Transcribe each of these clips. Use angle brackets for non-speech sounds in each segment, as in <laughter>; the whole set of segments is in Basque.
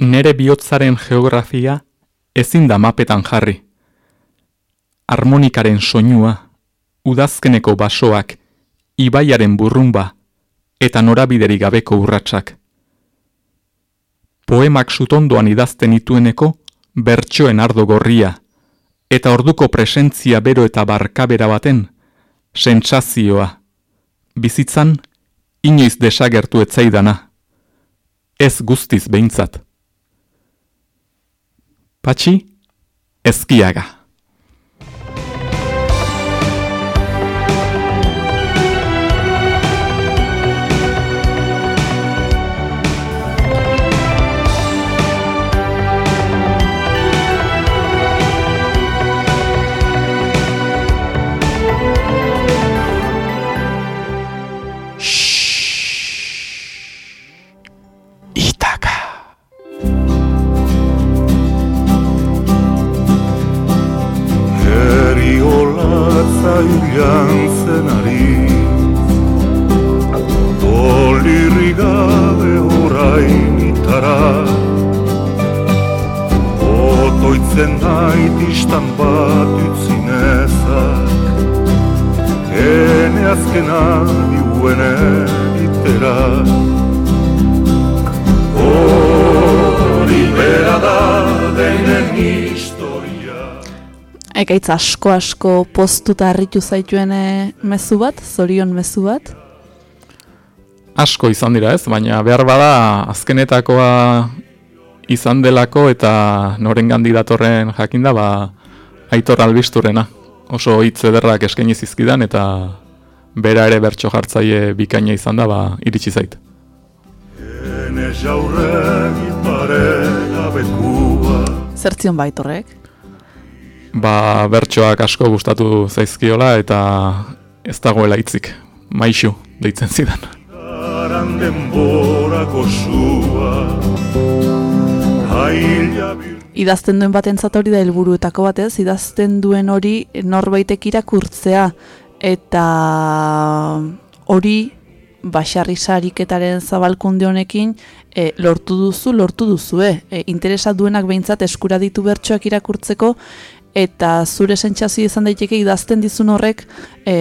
nere bihotzaren geografia ezin da mapetan jarri. Harmonikaren soinua, udazkeneko basoak, ibaiaren burrumba eta norabideri gabeko urratsak. Poemak sutondoan idazten itueneko bertsoen ardo gorria, eta orduko presentzia bero eta barkabera baten, sentsazioa, bizitzan, inoiz desagertu etzaidana, ez guztiz behintzat. Pachi Esquiaga. Ekaitz asko asko postuta harritu zaituen eh, mezu bat, zorion mezu bat? Asko izan dira ez, baina behar bada azkenetakoa izan delako eta noren gandi datorren jakinda ba aitor albisturena. Oso hitz ederrak eskaini zizkidan eta bera ere bertso jartzaile bikaina izan da ba iritsi zait. Zertzion baitorrek? Ba, bertsoak asko gustatu zaizkiola eta ez dagoela hitzik. Maixu deitzen zidan. Idazten duen baten hori da helburuetako batez, idazten duen hori norbaitek irakurtzea eta hori basarri sariketaren zabalkunde honekin e, lortu duzu, lortu duzu, e, e, interesa duenak behintzat eskura ditu bertsoak irakurtzeko eta zure sentsazio izan daiteke idazten dizun horrek e,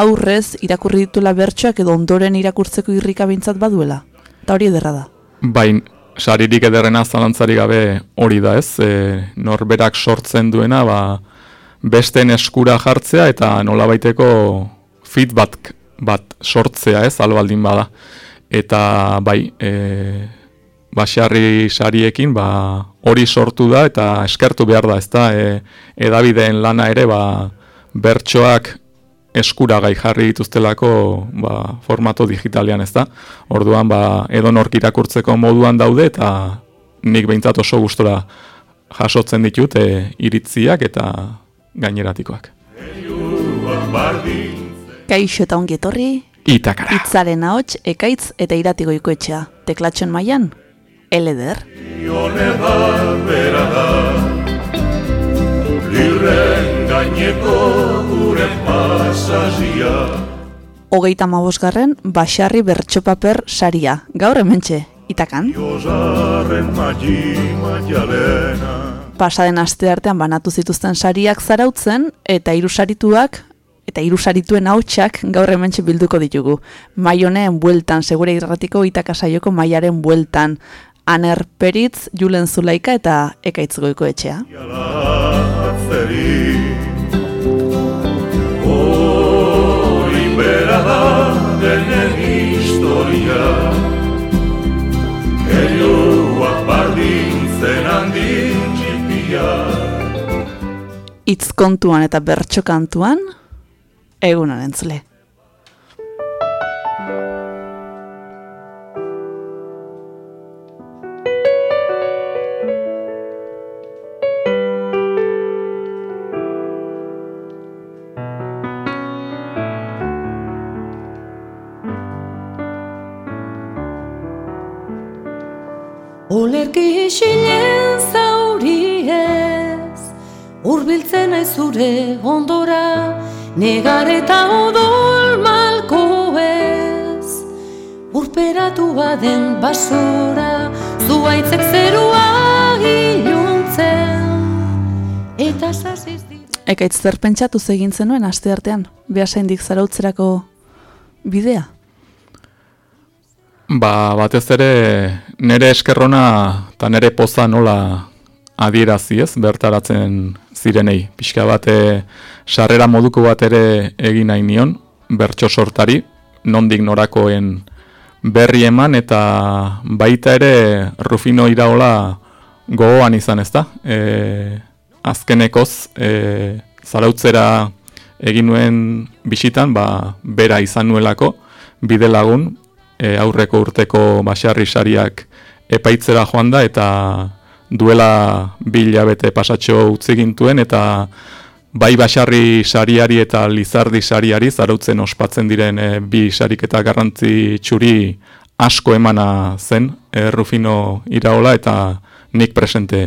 aurrez irakurri ditula bertsoak edo ondoren irakurtzeko irrika bintzat baduela. Eta hori ederra da. Bain, saririk ederrena zalantzari gabe hori da ez, e, norberak sortzen duena, ba, besten eskura jartzea eta nola baiteko feedback bat sortzea ez, albaldin bada. Eta bai, e, basarri sariekin ba, hori sortu da eta eskertu behar da, ezta e, edabideen lana ere ba, bertsoak eskura gai jarri dituztelako ba, formato digitalean, ezta. Orduan ba, edo nork irakurtzeko moduan daude eta nik behintzat oso gustora jasotzen ditut e, iritziak eta gaineratikoak. Kaixo eta ongi etorri. Itakara. Itzaren ahots, ekaitz eta iratiko etxea. Teklatxon maian, eleder. Ione bera da, lirren gaineko gure pasazia. Hogeita mabosgarren, basarri bertxopaper saria. Gaur hementxe, itakan. Pasaden aste artean banatu zituzten sariak zarautzen, eta irusarituak eta irusarituen hautsak gaur hementxe bilduko ditugu. Maioneen bueltan, segure irratiko itakasaioko maiaren bueltan. Aner Peritz, Julen Zulaika eta Ekaitz Goiko etxea. Itz kontuan eta bertxo kantuan, egunan entzule. Isilen zauri ez Urbiltzen ez zure ondora Negar eta odol malko ez Urperatu baden basora zuaitzek zerua iluntzen, eta dira. Ekaitz zer pentsatu zegin zenuen aste artean, behasaindik zarautzerako bidea? Ba, batez ere nere eskerrona eta nere poza nola adierazi ez, bertaratzen zirenei. Pixka bate sarrera moduko bat ere egin nahi nion, bertso sortari, nondik norakoen berri eman eta baita ere Rufino iraola gogoan izan ez da. E, azkenekoz, e, zarautzera egin nuen bisitan, ba, bera izan nuelako, bide lagun, e, aurreko urteko basarri sariak epaitzera joan da eta duela bilabete pasatxo utzi gintuen eta bai basarri sariari eta lizardi sariari zarautzen ospatzen diren e, bi sarik eta garrantzi txuri asko emana zen e, Rufino iraola eta nik presente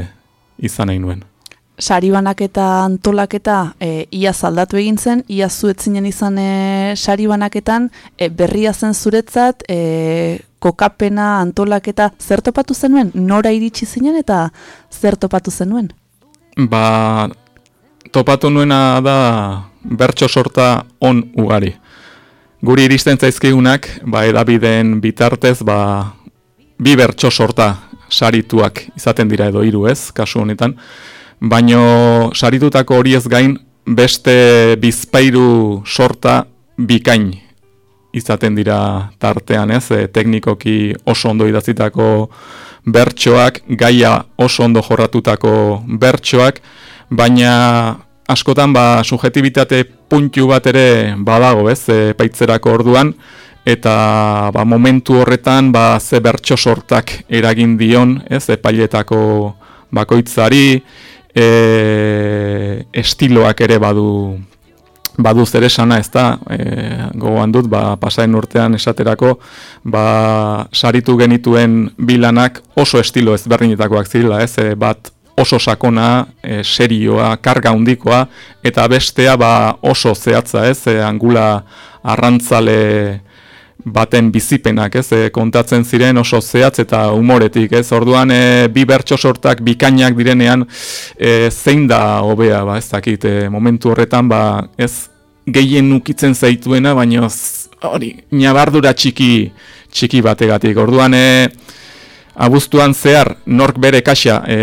izan nahi nuen sari banaketa antolaketa e, ia zaldatu egin zen, ia zuetzinen izan e, sari e, berria zen zuretzat, e, kokapena, antolaketa, zer topatu zenuen? Nora iritsi zinen eta zer topatu zenuen? Ba, topatu nuena da bertso sorta on ugari. Guri iristen zaizkigunak, ba, edabideen bitartez, ba, bi bertso sorta sarituak izaten dira edo hiru ez, kasu honetan baino saritutako horiez gain beste bizpairu sorta bikain izaten dira tartean, ez? E, teknikoki oso ondo idazitako bertsoak, gaia oso ondo jorratutako bertsoak, baina askotan ba subjektibitate puntu bat ere badago, ez? E, paitzerako orduan eta ba, momentu horretan ba ze bertso sortak eragin dion, ez? Epailetako bakoitzari, e, estiloak ere badu badu zer esana ez da, e, gogoan dut, ba, pasain urtean esaterako, ba, saritu genituen bilanak oso estilo ezberdinetakoak zirela, ez, e, bat oso sakona, e, serioa, karga handikoa eta bestea ba, oso zehatza, ez, e, angula arrantzale, baten bizipenak, ez, e, kontatzen ziren oso zehatz eta umoretik, ez, orduan e, bi bertso sortak bikainak direnean e, zein da hobea, ba, ez dakit, e, momentu horretan, ba, ez, gehien nukitzen zaituena, baina hori, nabardura txiki, txiki bategatik, orduan, e, abuztuan zehar, nork bere kaxa e,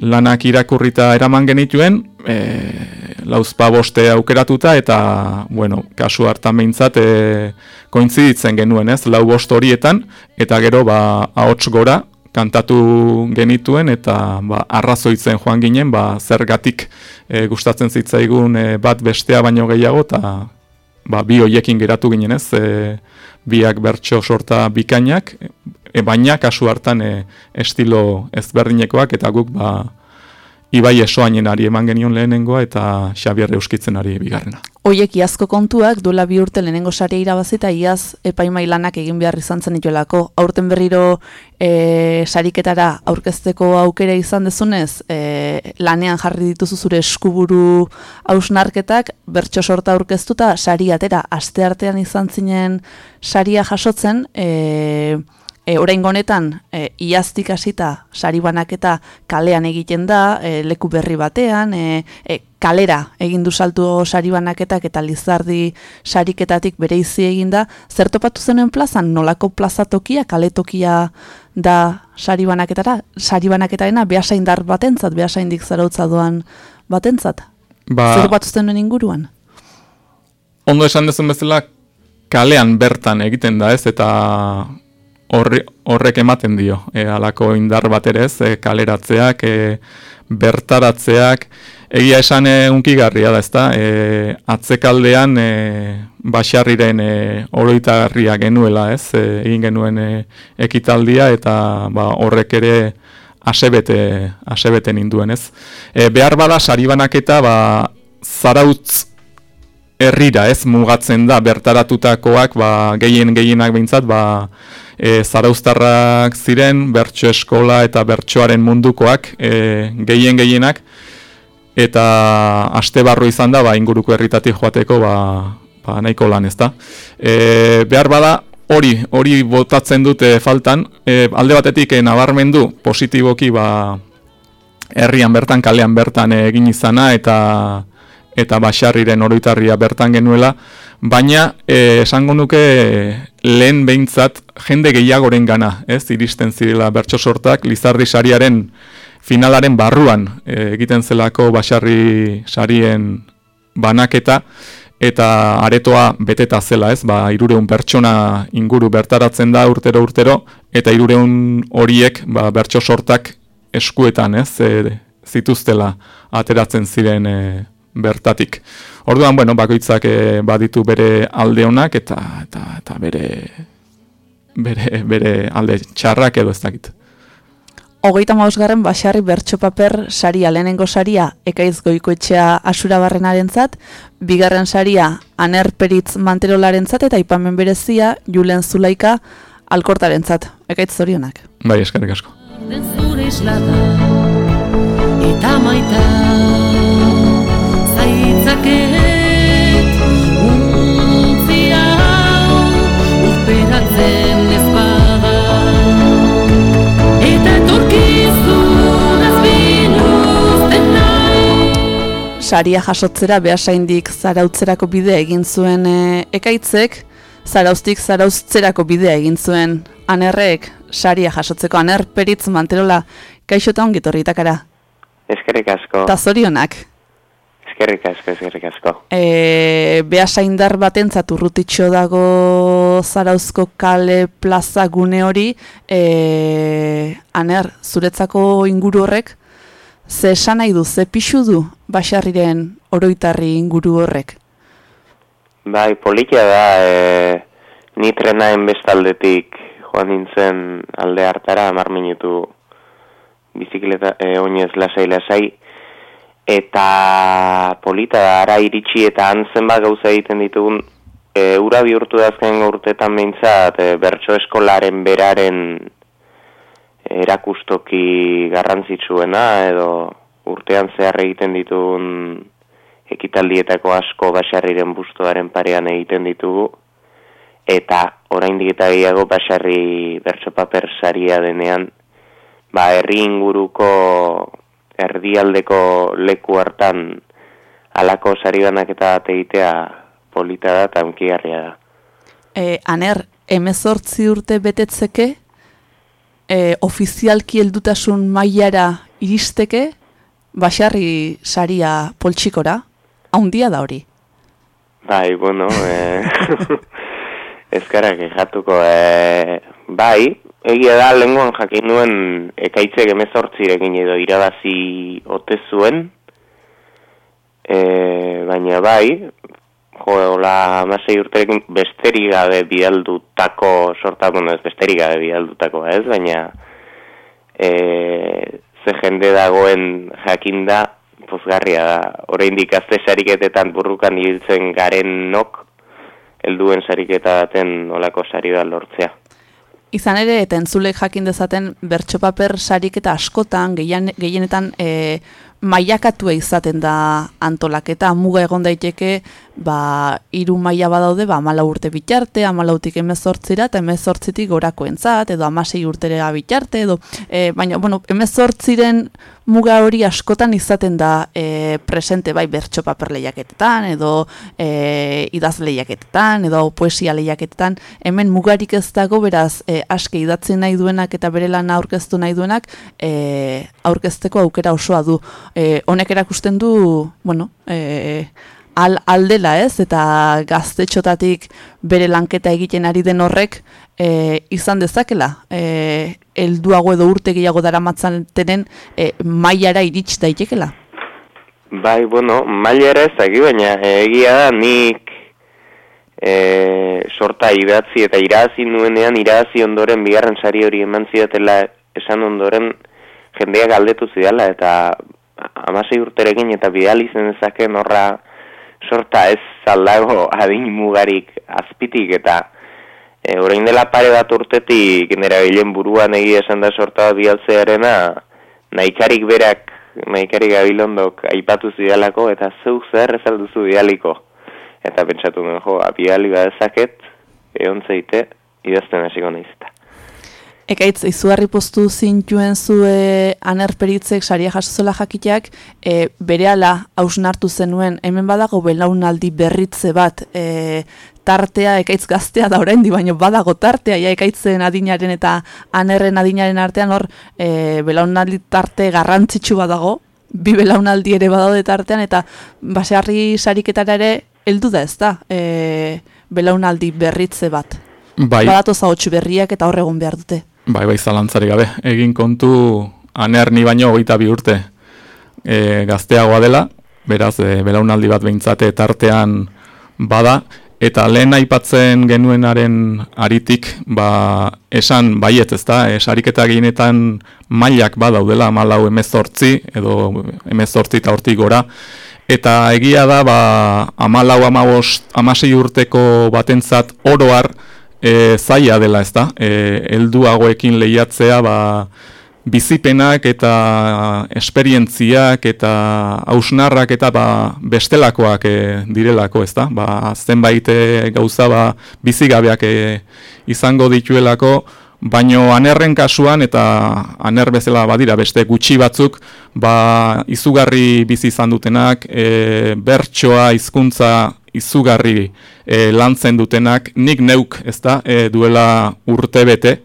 lanak irakurrita eraman genituen, e, lauzpa boste aukeratuta eta, bueno, kasu hartan behintzat, e, kointziditzen genuen, ez, lau bost horietan, eta gero, ba, ahots gora, kantatu genituen, eta, ba, arrazoitzen joan ginen, ba, zergatik e, gustatzen zitzaigun e, bat bestea baino gehiago, eta, ba, bi hoiekin geratu ginen, ez, e, biak bertso sorta bikainak, e, baina kasu hartan e, estilo ezberdinekoak, eta guk, ba, Ibai esoainen ari eman genion lehenengoa eta Xabier Euskitzen ari bigarrena. Oiek iazko kontuak duela bi urte lehenengo saria irabazita iaz epaimailanak egin behar izan zen itolako. Aurten berriro e, sariketara aurkezteko aukera izan dezunez, e, lanean jarri dituzu zure eskuburu hausnarketak, bertso sorta aurkeztuta sari atera, aste artean izan zinen saria jasotzen, e, e, orain honetan e, iaztik hasita sari banaketa kalean egiten da, e, leku berri batean, e, e, kalera egin du saltu sari banaketak eta lizardi sariketatik bere izi egin da, zer topatu zenen plazan, nolako plazatokia, kaletokia da sari banaketara, sari banaketaena behasaindar batentzat, behasaindik zarautza doan batentzat? Ba, zer topatu zenen inguruan? Ondo esan dezun bezala, kalean bertan egiten da ez, eta horrek ematen dio, e, alako indar bat ere ez, e, kaleratzeak, e, bertaratzeak, egia esan e, unkigarria da ezta, e, atzekaldean e, basarriren e, oroitarria genuela ez, e, egin genuen e, ekitaldia eta ba, horrek ere asebete, asebete ninduen ez. E, behar bada saribanak eta ba, zarautz herrira ez? Mugatzen da bertaratutakoak ba, gehien gehienak behintzat ba, e, zarauztarrak ziren, bertso eskola eta bertsoaren mundukoak e, gehien gehienak, eta aste barru izan da, ba, inguruko herritatik joateko ba, ba, nahiko lan ez da. E, behar bada, hori, hori botatzen dute faltan, e, alde batetik e, nabarmendu positiboki ba, herrian bertan, kalean bertan egin izana eta eta basarriren oroitarria bertan genuela, baina e, esango nuke lehen behintzat jende gehiagoren gana, ez, iristen zirela bertso sortak, Lizardi sariaren finalaren barruan e, egiten zelako basarri sarien banaketa, eta aretoa beteta zela, ez, ba, irureun pertsona inguru bertaratzen da urtero urtero, eta irureun horiek ba, bertso sortak eskuetan, ez, e, zituztela ateratzen ziren e, bertatik. Orduan, bueno, bakoitzak e, baditu bere alde honak eta, eta, eta bere, bere, bere alde txarrak edo ez dakit. Hogeita mausgarren basarri bertso paper saria lehenengo saria ekaiz goikoetxea asura barrenaren zat, bigarren saria anerperitz manterolaren zat, eta ipamen berezia julen zulaika alkortaren zat. Ekaiz zorionak. Bai, eskerrik asko. Den zure islata Eta maita Zaitzaket Untzi hau Urperatzen ez bada. Eta etorkizun ez biluzten nahi. Saria jasotzera behasaindik zarautzerako bidea egin zuen e, ekaitzek, zarauztik zarautzerako bidea egin zuen. Anerrek saria jasotzeko anerperitz manterola. Kaixo eta ongi torritakara. Eskerrik asko, Ta zorionak. Eskerrik asko, eskerrik asko. E, behasaindar batentzat urrutitxo dago zarauzko kale plaza gune hori, e, aner, zuretzako inguru horrek, ze esan nahi du, ze pixu du basarriren oroitarri inguru horrek? Bai, polikia da, e, ni trenaen bestaldetik joan nintzen alde hartara, amar minutu bizikleta e, oinez lasai lasai, eta polita da, ara iritsi eta antzen bat gauza egiten ditugun, e, ura bihurtu da urtetan behintzat, e, bertso eskolaren beraren erakustoki garrantzitsuena, edo urtean zehar egiten ditugun ekitaldietako asko basarriren bustoaren parean egiten ditugu, eta oraindik eta gehiago basarri bertso paper saria denean, ba herri inguruko erdialdeko leku hartan alako sari banaketa bat egitea polita da eta unkigarria da. E, aner, emezortzi urte betetzeke, e, ofizialki heldutasun mailara iristeke, basarri saria poltsikora, haundia da hori. Bai, bueno, e, <laughs> ezkara kejatuko, e, bai, egia da lenguan jakin nuen ekaitzek emezortzirekin edo irabazi ote zuen, e, baina bai, jo, hola, amasei urterekin besterik gabe bidaldutako sorta, bueno, ez besterik gabe bidaldutako, ez, baina e, ze jende dagoen jakinda pozgarria da. Oraindik azte sariketetan burrukan ibiltzen garen nok, helduen sariketa baten olako sari bat lortzea. Izan ere, eta entzulek jakin dezaten, bertso paper sariketa askotan, gehien, gehienetan, e, mailakatua izaten da antolaketa, muga egon daiteke, ba, iru maila badaude, ba, amala urte bitarte, amalautik emezortzira, eta emezortzitik gorako entzat, edo amasei urtera bitarte, edo, e, baina, bueno, emezortziren muga hori askotan izaten da e, presente bai bertso paper lehiaketetan, edo e, idaz lehiaketetan, edo poesia lehiaketetan, hemen mugarik ez dago, beraz, e, aske idatzen nahi duenak eta bere lana aurkeztu nahi duenak, e, aurkezteko aukera osoa du. E, honek erakusten du, bueno, e, al, aldela ez, eta gaztetxotatik bere lanketa egiten ari den horrek e, izan dezakela. E, elduago edo urte gehiago daramatzen tenen e, mailara irits daitekela. Bai, bueno, mailara ez daki, baina eh, egia da nik e, sorta idatzi eta irazi nuenean irazi ondoren bigarren sari hori eman zidatela esan ondoren jendeak galdetu zidala eta amasei urterekin eta bidal izen dezaken horra sorta ez aldago <laughs> adin mugarik azpitik eta e, orain dela pare bat urtetik nera bilen buruan egia esan da sorta bialtzearena nahikarik berak nahikarik gabilondok aipatu zidalako eta zeu zer ez alduzu bialiko eta pentsatu nuen jo, abiali badezaket egon zeite idazten hasiko naiz eta. Ekaitz, izugarri postu zintuen zue anerperitzek saria jasozola jakiteak, e, bere ala hausnartu zenuen, hemen badago belaunaldi berritze bat, e, tartea ekaitz gaztea da oraindi baino badago tartea, ja ekaitzen adinaren eta anerren adinaren artean hor, e, belaunaldi tarte garrantzitsu badago, bi belaunaldi ere badaude tartean, eta basearri sariketara ere, heldu da ez da, e, belaunaldi berritze bat. Bai, Badatoz ahotsu berriak eta hor egon behar dute. Bai, bai, zalantzari gabe. Egin kontu aner ni baino hogeita bi urte e, gazteagoa dela, beraz, e, belaunaldi bat behintzate tartean bada, eta lehen aipatzen genuenaren aritik, ba, esan baiet, ez da, e, sariketa gehienetan mailak badaudela, malau emezortzi, edo emezortzi eta hortik gora, Eta egia da, ba, amalau, amabost, amasei urteko batentzat oroar e, zaila dela, ez da? E, elduagoekin lehiatzea, ba, bizipenak eta esperientziak eta hausnarrak eta ba, bestelakoak e, direlako, ez da? Ba, zenbait gauza ba, bizigabeak e, izango dituelako, Baino anerren kasuan eta aner bezala badira beste gutxi batzuk, ba izugarri bizi izan dutenak, e, bertsoa hizkuntza izugarri e, lantzen dutenak, nik neuk, ezta, e, duela urte bete,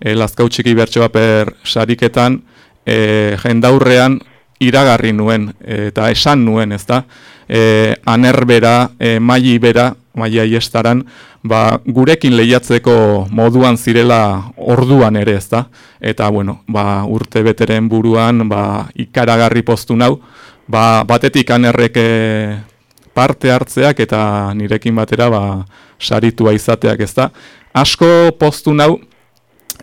e, lazkautxiki bertsoa per sariketan, e, jendaurrean iragarri nuen eta esan nuen, ezta, e, aner bera, e, maili bera, maia iestaran, ba, gurekin lehiatzeko moduan zirela orduan ere, ezta? Eta bueno, ba, urte beteren buruan ba, ikaragarri postu nau, ba, batetik anerrek eh, parte hartzeak eta nirekin batera ba, saritua izateak, ezta? Asko postu nau,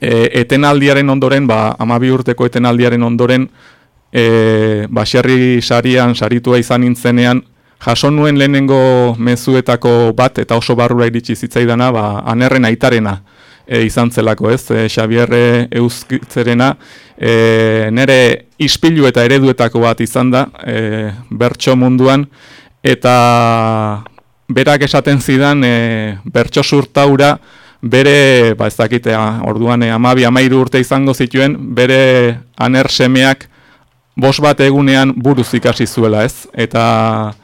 e, etenaldiaren ondoren, ba, amabi urteko etenaldiaren ondoren, e, baserri sarian saritua izan nintzenean, jaso nuen lehenengo mezuetako bat eta oso barrura iritsi zitzaidana, ba, anerren aitarena e, izan zelako ez, e, Xabierre euskitzerena, e, nere ispilu eta ereduetako bat izan da, e, bertso munduan, eta berak esaten zidan e, bertso surtaura, bere, ba ez dakitea, orduan e, amabi, amairu urte izango zituen, bere aner semeak, bos bat egunean buruz ikasi zuela ez, eta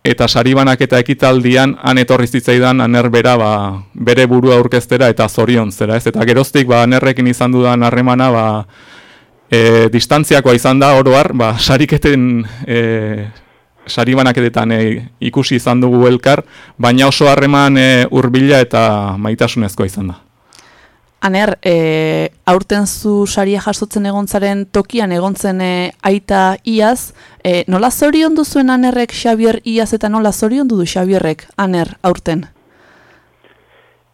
eta saribanak eta ekitaldian han etorri zitzaidan anerbera ba, bere burua aurkeztera eta zorion zera, ez? Eta geroztik ba anerrekin izan dudan harremana ba e, distantziakoa izan da oroar, ba sariketen e, saribanaketetan e, ikusi izan dugu elkar, baina oso harreman e, hurbila eta maitasunezkoa izan da. Aner, e, aurten zu saria jasotzen egontzaren tokian egontzen e, aita iaz, e, nola zorion duzuen anerrek Xabier iaz eta nola zorion du Xabierrek aner aurten?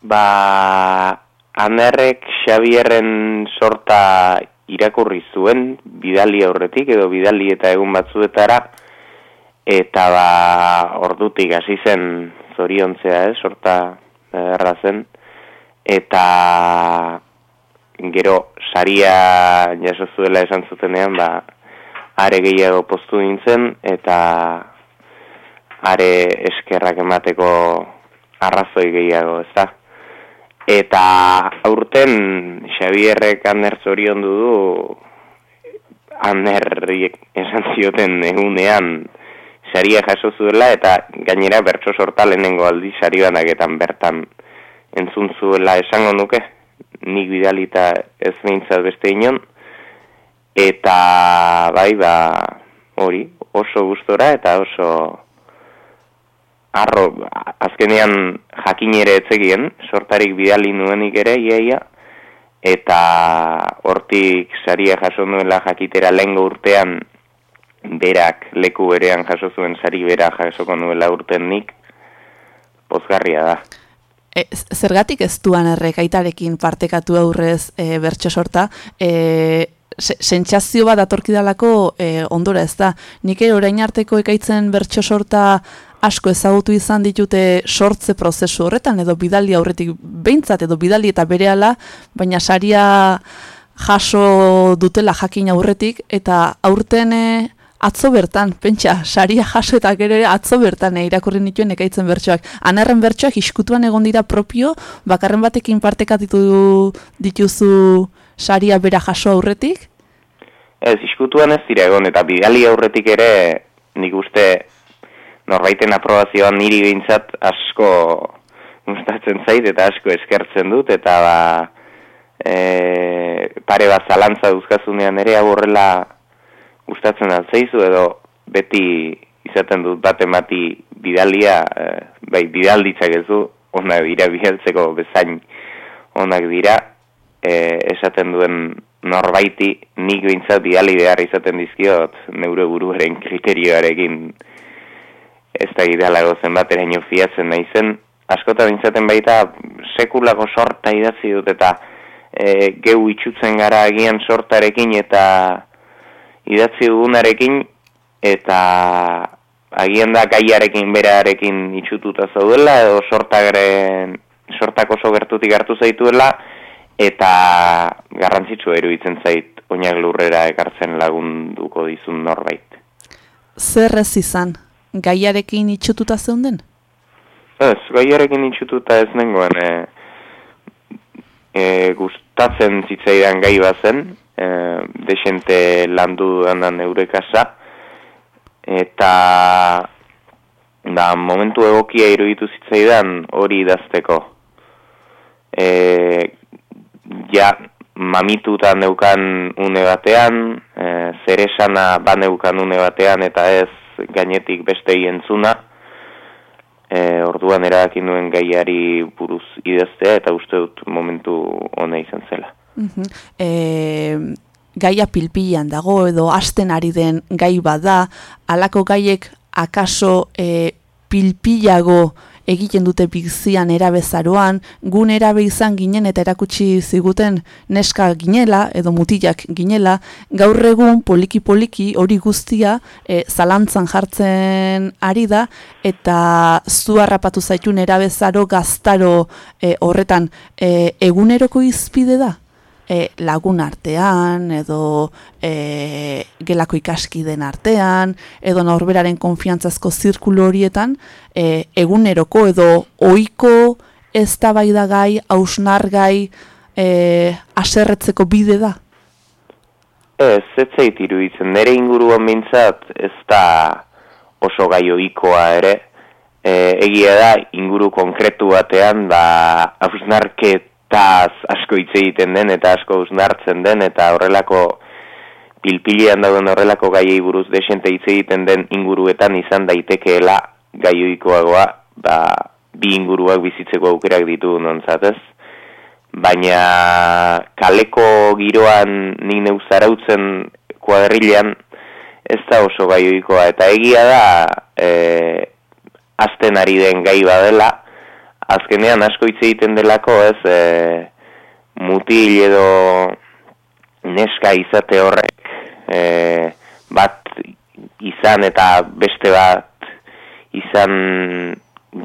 Ba, anerrek Xabierren sorta irakurri zuen, bidali aurretik edo bidali eta egun batzuetara, eta ba, ordutik hasi zen zoriontzea, eh, sorta erra zen, eta gero saria jaso zuela esan zutenean ba are gehiago postu nintzen eta are eskerrak emateko arrazoi gehiago, ezta? Eta aurten Xabierrek Ander zorion du Anderriek esan zioten egunean saria jaso zuela eta gainera bertso sorta lehenengo aldi sari banaketan bertan entzun zuela esango nuke, nik bidalita ez behintzat beste inon, eta bai, ba, hori, oso gustora eta oso arro, azkenean jakin ere etzegien, sortarik bidali nuenik ere, iaia, eta hortik saria jaso nuela jakitera lengo urtean, berak leku berean jaso zuen sari bera jasoko nuela urten nik, pozgarria da. E, zergatik ez duan errek aitarekin partekatu aurrez e, bertso sorta, e, sentsazio bat atorkidalako e, ondora ez da. Nik ere orain arteko ekaitzen bertso sorta asko ezagutu izan ditute sortze prozesu horretan, edo bidali aurretik behintzat, edo bidali eta berehala, baina saria jaso dutela jakin aurretik, eta aurten atzo bertan, pentsa, saria jaso eta gero atzo bertan eh, irakurri nituen ekaitzen bertsoak. Anerren bertsoak iskutuan egon dira propio, bakarren batekin partekatu dituzu saria bera jaso aurretik? Ez, iskutuan ez dira egon, eta bidali aurretik ere, nik uste norbaiten aprobazioan niri behintzat asko gustatzen zait eta asko eskertzen dut, eta ba, e, pare bat zalantza duzkazunean ere aborrela gustatzen altzeizu edo beti izaten dut bat emati bidalia, e, bai bidalditzak ez du, onak dira biheltzeko bezain onak dira, e, esaten duen norbaiti nik bintzat bidali behar izaten dizkiot neure buruaren kriterioarekin. Ez da idealago zenbat eraino fiatzen nahi zen, askota bintzaten baita sekulako sorta idatzi dut eta e, geu itxutzen gara agian sortarekin eta idatzi dugunarekin eta agian da gaiarekin berarekin itxututa zaudela edo sortagaren sortak oso gertutik hartu zaituela eta garrantzitsu eruditzen zait oinak lurrera ekartzen lagunduko dizun norbait. Zer ez izan, gaiarekin itxututa zeunden? Ez, gaiarekin itxututa ez nengoen e, e, gustatzen zitzaidan gai bazen, e, desente landu danan eurekasa, eta da, momentu egokia iruditu zitzaidan hori idazteko. E, ja, mamituta neukan une batean, e, zer esana baneukan une batean, eta ez gainetik beste entzuna, e, orduan erabaki nuen gaiari buruz idaztea eta uste dut momentu ona izan zela. Mhm. E, gaia pilpilan dago edo hasten ari den gai bada, halako gaiek akaso e, pilpilago egiten dute bizian erabezaroan, gun erabe izan ginen eta erakutsi ziguten neska ginela edo mutilak ginela, gaur egun poliki-poliki hori guztia e, zalantzan jartzen ari da eta zu harrapatu zaitun erabezaro gaztaro e, horretan e, eguneroko izpide da? E, lagun artean, edo e, gelako ikaskiden artean, edo norberaren konfiantzazko zirkulo horietan, e, eguneroko edo ohiko ez da bai da gai, hausnar gai, e, aserretzeko bide da? Ez, ez zait iruditzen, nire inguruan mintzat ez da oso gai ohikoa ere, e, egia da inguru konkretu batean, ba, hausnarket taz asko hitz egiten den eta asko usnartzen den eta horrelako pilpilean dauden horrelako gaiei buruz desente hitz egiten den inguruetan izan daitekeela gaioikoagoa ba, bi inguruak bizitzeko aukerak ditu nontzatez baina kaleko giroan nik neuzarautzen kuadrilean ez da oso gaioikoa eta egia da e, azten ari den gai badela azkenean asko hitz egiten delako, ez, e, mutil edo neska izate horrek e, bat izan eta beste bat izan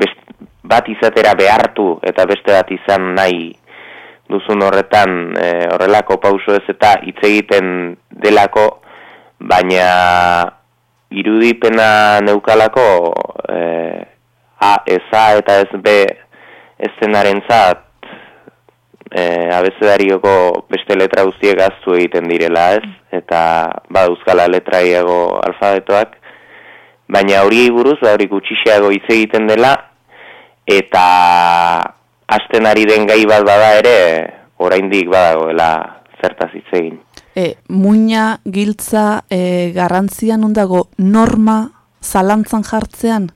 best, bat izatera behartu eta beste bat izan nahi duzun horretan e, horrelako pauso ez eta hitz egiten delako baina irudipena neukalako e, A, ez A eta ez B eszenaren zat e, abezedarioko beste letra guztiek gaztu egiten direla ez, eta ba euskala letraiago alfabetoak, baina hori buruz, ba hori gutxixeago hitz egiten dela, eta hasten ari den gai bat bada ere, oraindik badagoela zertaz hitz egin. E, muina giltza e, garrantzian undago norma zalantzan jartzean?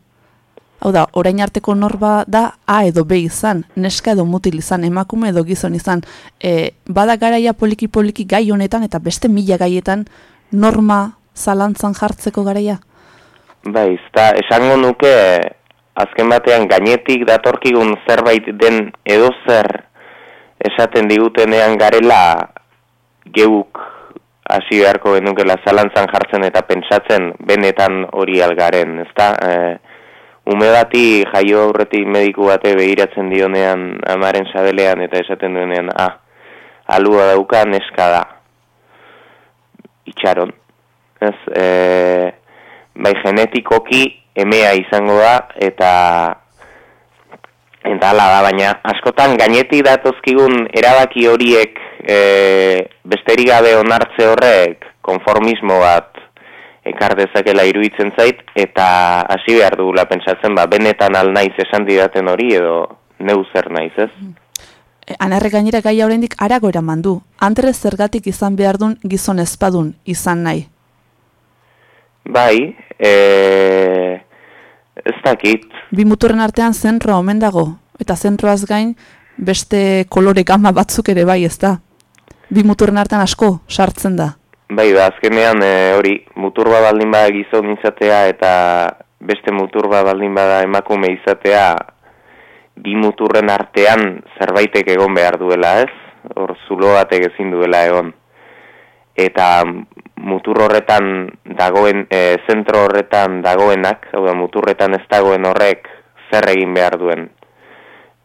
Hau da, orain arteko norba da A edo B izan, neska edo mutil izan, emakume edo gizon izan. E, bada garaia poliki-poliki gai honetan eta beste mila gaietan norma zalantzan jartzeko garaia? Bai, eta esango nuke azken batean gainetik datorkigun zerbait den edo zer esaten digutenean garela geuk hasi beharko genukela zalantzan jartzen eta pentsatzen benetan hori algaren, ezta? E, ume bati jaio aurretik mediku bate behiratzen dionean amaren sabelean eta esaten duenean, ah, alua dauka neska da. Itxaron. ez, e, bai genetikoki emea izango da, eta eta ala da, baina askotan gainetik datozkigun erabaki horiek e, besterik gabe onartze horrek konformismo bat ekar dezakela iruditzen zait, eta hasi behar dugula pentsatzen, ba, benetan al naiz esan didaten hori edo neu zer naiz, ez? E, Anarre gainera gai oraindik arago eraman du. Andre zergatik izan behar dun gizon ezpadun izan nahi. Bai, e, ez dakit, Bi muturren artean zentroa omen dago. Eta zentroaz gain beste kolore gama batzuk ere bai ez da. Bi muturren artean asko sartzen da. Bai, ba, azkenean e, hori mutur bat baldin bada gizon izatea eta beste mutur bat baldin bada emakume izatea bi muturren artean zerbaitek egon behar duela, ez? Hor zulo batek ezin duela egon. Eta mutur horretan dagoen, e, zentro horretan dagoenak, hau da, muturretan ez dagoen horrek zer egin behar duen.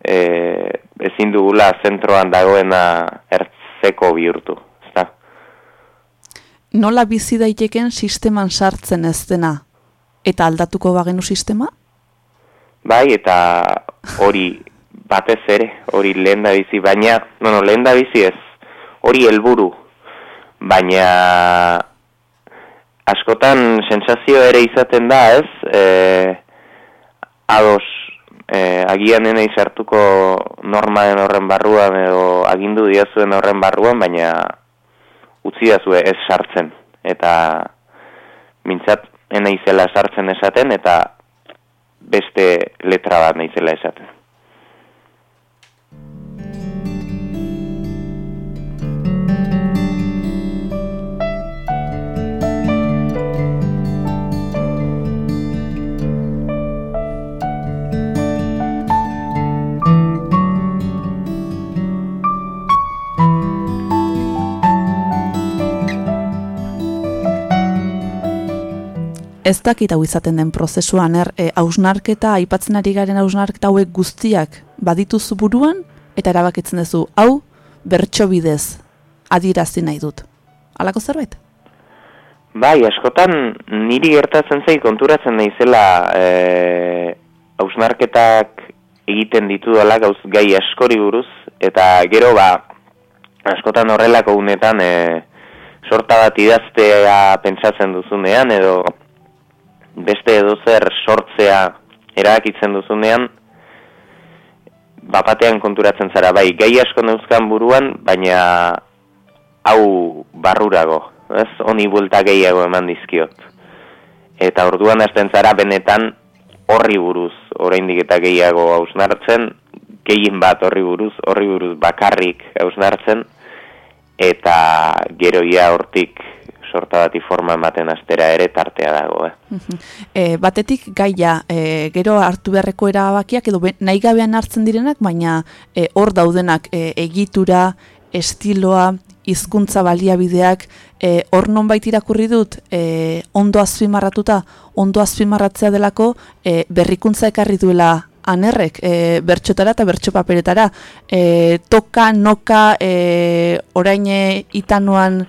E, ezin dugula zentroan dagoena ertzeko bihurtu? Nola bizi daiteken sisteman sartzen ez dena? Eta aldatuko bagenu sistema? Bai, eta hori batez ere, hori lehen da bizi, baina, no, no, lehen da bizi ez, hori helburu, baina askotan sensazio ere izaten da ez, e, ados, e, agian nena izartuko normalen horren barruan edo agindu diazuen horren barruan, baina utzi dazue ez sartzen, eta mintzat ena izela sartzen esaten, eta beste letra bat naizela esaten. Ez dakit hau izaten den prozesuan, er, e, hausnarketa, aipatzen ari garen hausnarketa hauek guztiak badituzu buruan, eta erabakitzen duzu, hau, bertso bidez, adirazi nahi dut. Halako zerbait? Bai, askotan niri gertatzen zait konturatzen naizela eh hausnarketak egiten ditudala gauz gai askori buruz eta gero ba askotan horrelako unetan e, sorta bat idaztea pentsatzen duzunean edo beste edo zer sortzea erakitzen duzunean bapatean konturatzen zara bai gai asko neuzkan buruan baina hau barrurago, ez? Honi buelta gehiago eman dizkiot. Eta orduan hasten zara benetan horri buruz, oraindik eta gehiago hausnartzen, gehien bat horri buruz, horri buruz bakarrik hausnartzen, eta gero ia hortik sorta bati forma ematen astera ere tartea dago, eh? E, batetik gaia, e, gero hartu beharreko erabakiak edo nahi gabean hartzen direnak, baina e, hor daudenak e, egitura, estiloa, hizkuntza baliabideak, e, hor nonbait irakurri dut, e, ondo azpimarratuta, ondo azpimarratzea delako, e, berrikuntza ekarri duela anerrek, e, bertxotara eta bertxo paperetara. E, toka, noka, e, orain itanuan,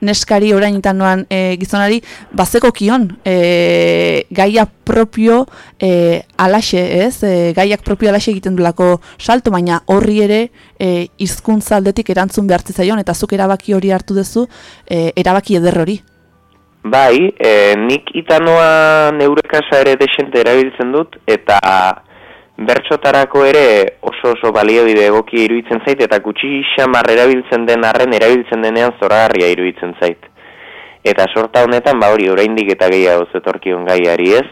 neskari orain itanoan e, gizonari, bazeko kion, e, gaia propio e, alaxe, ez? E, gaiak propio alaxe egiten dulako salto, baina horri ere e, hizkuntza aldetik erantzun behartzi zaion, eta zuk erabaki hori hartu duzu, e, erabaki eder hori. Bai, e, nik itanoa neure kasa ere desente erabiltzen dut, eta bertsotarako ere oso oso baliabide egoki iruditzen zait, eta gutxi xamar erabiltzen den arren erabiltzen denean zoragarria iruditzen zait. Eta sorta honetan, ba hori, oraindik eta gehiago zetorkion gaiari ez,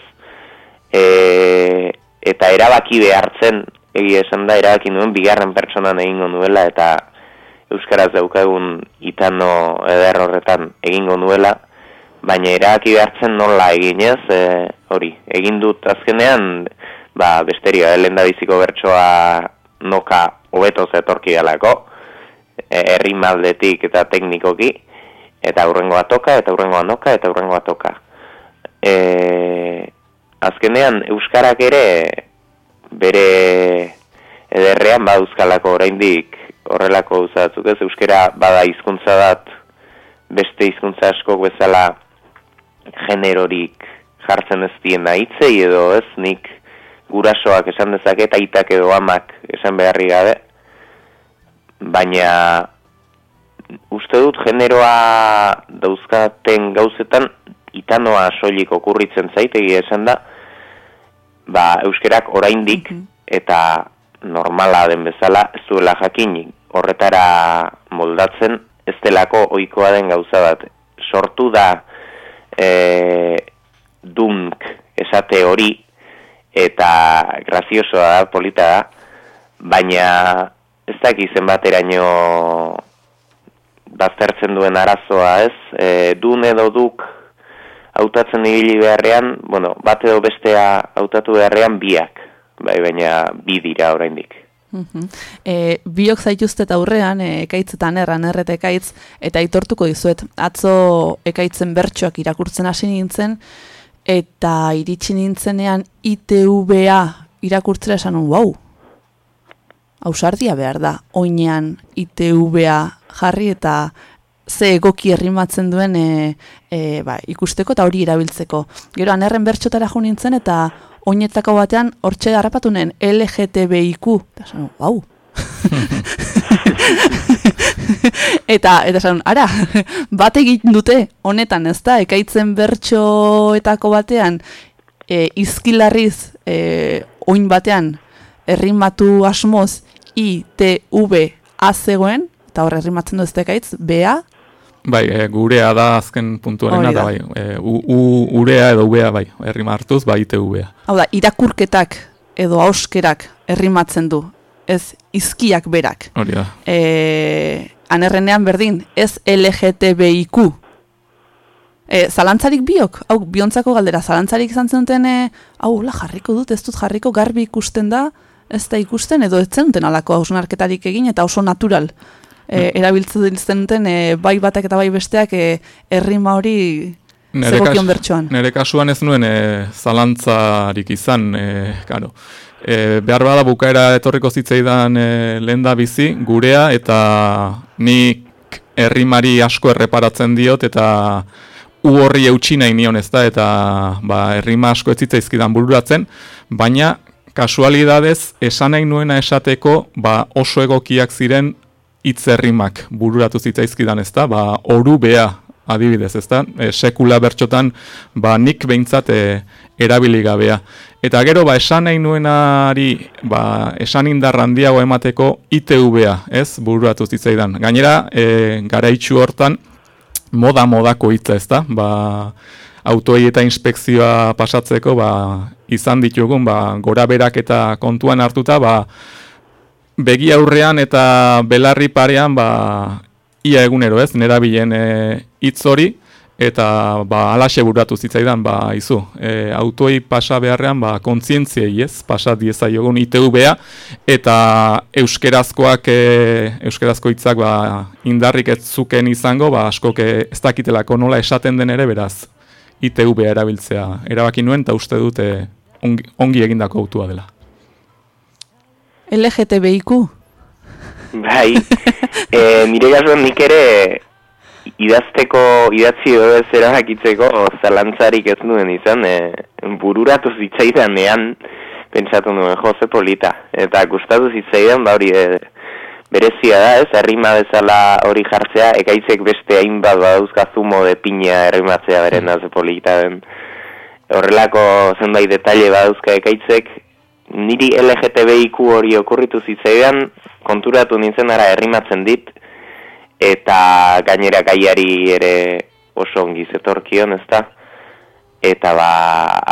e, eta erabaki behartzen, egia esan da, erabaki nuen bigarren pertsonan egingo nuela, eta Euskaraz daukagun itano eder horretan egingo nuela, baina erabaki behartzen nola eginez, e, hori, egin dut azkenean, ba, besteria, eh, lendabiziko bertsoa noka hobeto zetorki dalako, e, errimaldetik eta teknikoki, eta aurrengoa toka, eta aurrengoa noka, eta aurrengoa toka. E, azkenean, Euskarak ere bere ederrean ba euskalako oraindik horrelako uzatzuk ez euskera bada hizkuntza bat beste hizkuntza askok bezala generorik jartzen ez diena hitzei edo ez nik gurasoak esan dezaket aitak edo amak esan beharri gabe. Baina uste dut generoa dauzkaten gauzetan itanoa soilik okurritzen zaitegi esan da. Ba euskerak oraindik eta normala den bezala ez duela jakinik horretara moldatzen ez delako ohikoa den gauza bat. Sortu da e, dunk esate hori eta graziosoa da, polita da, baina ez daki zenbateraino baztertzen duen arazoa ez, e, dun edo duk hautatzen ibili beharrean, bueno, bat edo bestea hautatu beharrean biak, bai, baina bi dira oraindik. Mhm. E, biok zaituztet aurrean, e, ekaitzetan erran erret ekaitz, eta aitortuko dizuet, atzo ekaitzen bertsoak irakurtzen hasi nintzen, eta iritsi nintzenean ITVA irakurtzera esan nun, wow, ausardia behar da, oinean ITVA jarri eta ze egoki herrimatzen duen e, e, ba, ikusteko eta hori erabiltzeko. Gero, anerren bertxotara jo nintzen eta oinetako batean hortxe harrapatunen LGTBIQ. Eta esan, wow. <laughs> <laughs> eta eta esan, ara, <laughs> bat egin dute honetan, ez da, ekaitzen bertsoetako batean, e, izkilarriz, e, oin batean, errimatu asmoz, I, T, V, A zegoen, eta hor errimatzen du ez ekaitz, B-A, Bai, e, gurea da azken da. da bai, e, u, u, urea edo ubea bai, errima hartuz, bai, ite ubea. hau da, irakurketak edo auskerak errimatzen du, ez izkiak berak. Hori da. e, anerrenean berdin, ez LGTBIQ. E, zalantzarik biok, hau, biontzako galdera, zalantzarik izan zenuten, e, hau, la jarriko dut, ez dut jarriko, garbi ikusten da, ez da ikusten, edo ez zenuten alako hausnarketarik egin, eta oso natural. E, erabiltzen zenuten, e, bai batak eta bai besteak, e, errima hori zegokion bertsoan. Nere kasuan ez nuen e, zalantzarik izan, e, karo. E, behar bada bukaera etorriko zitzaidan e, lehen da bizi, gurea, eta nik herrimari asko erreparatzen diot, eta u horri eutxi nahi nion ez da, eta ba, herrima asko ez zitzaizkidan bururatzen, baina kasualidadez esan nahi nuena esateko ba, oso egokiak ziren hitz herrimak bururatu zitzaizkidan ez da, ba, oru bea adibidez, ez da, e, sekula bertxotan, ba, nik behintzat e, erabili gabea. Eta gero, ba, esan nahi nuenari, ba, esan indar handiago emateko ITV-a, ez, bururatu zitzaidan. Gainera, e, garaitxu hortan, moda-modako hitza, ez da, ba, autoei eta inspekzioa pasatzeko, ba, izan ditugun, ba, gora berak eta kontuan hartuta, ba, begi aurrean eta belarri parean ba ia egunero, ez? Nerabilen eh hitz hori eta ba alaxe buratu zitzaidan ba izu. E, autoi pasa beharrean ba kontzientziei, ez? Pasa diezaiogun ITV-a eta euskerazkoak e, euskerazko hitzak ba indarrik ez zuken izango, ba askok e, ez dakitelako nola esaten den ere beraz. ITV erabiltzea erabaki nuen eta uste dute ongi, ongi egindako autua dela. LGTBIQ. Bai, <laughs> e, nire kasuan nik ere idazteko, idatzi edo ez erabakitzeko zalantzarik ez nuen izan, e, bururatu zitzaidanean pentsatu nuen jose polita. Eta gustatu zitzaidan, ba hori e, berezia da, ez, errima bezala hori jartzea, ekaitzek beste hainbat badauzka zumo de piña errimatzea beren ze polita den. Horrelako zenbait detaile badauzka ekaitzek, niri LGTBIQ hori okurritu zitzaidan, konturatu nintzen ara herrimatzen dit, eta gainera gaiari ere oso ongi zetorkion, ezta? Eta ba,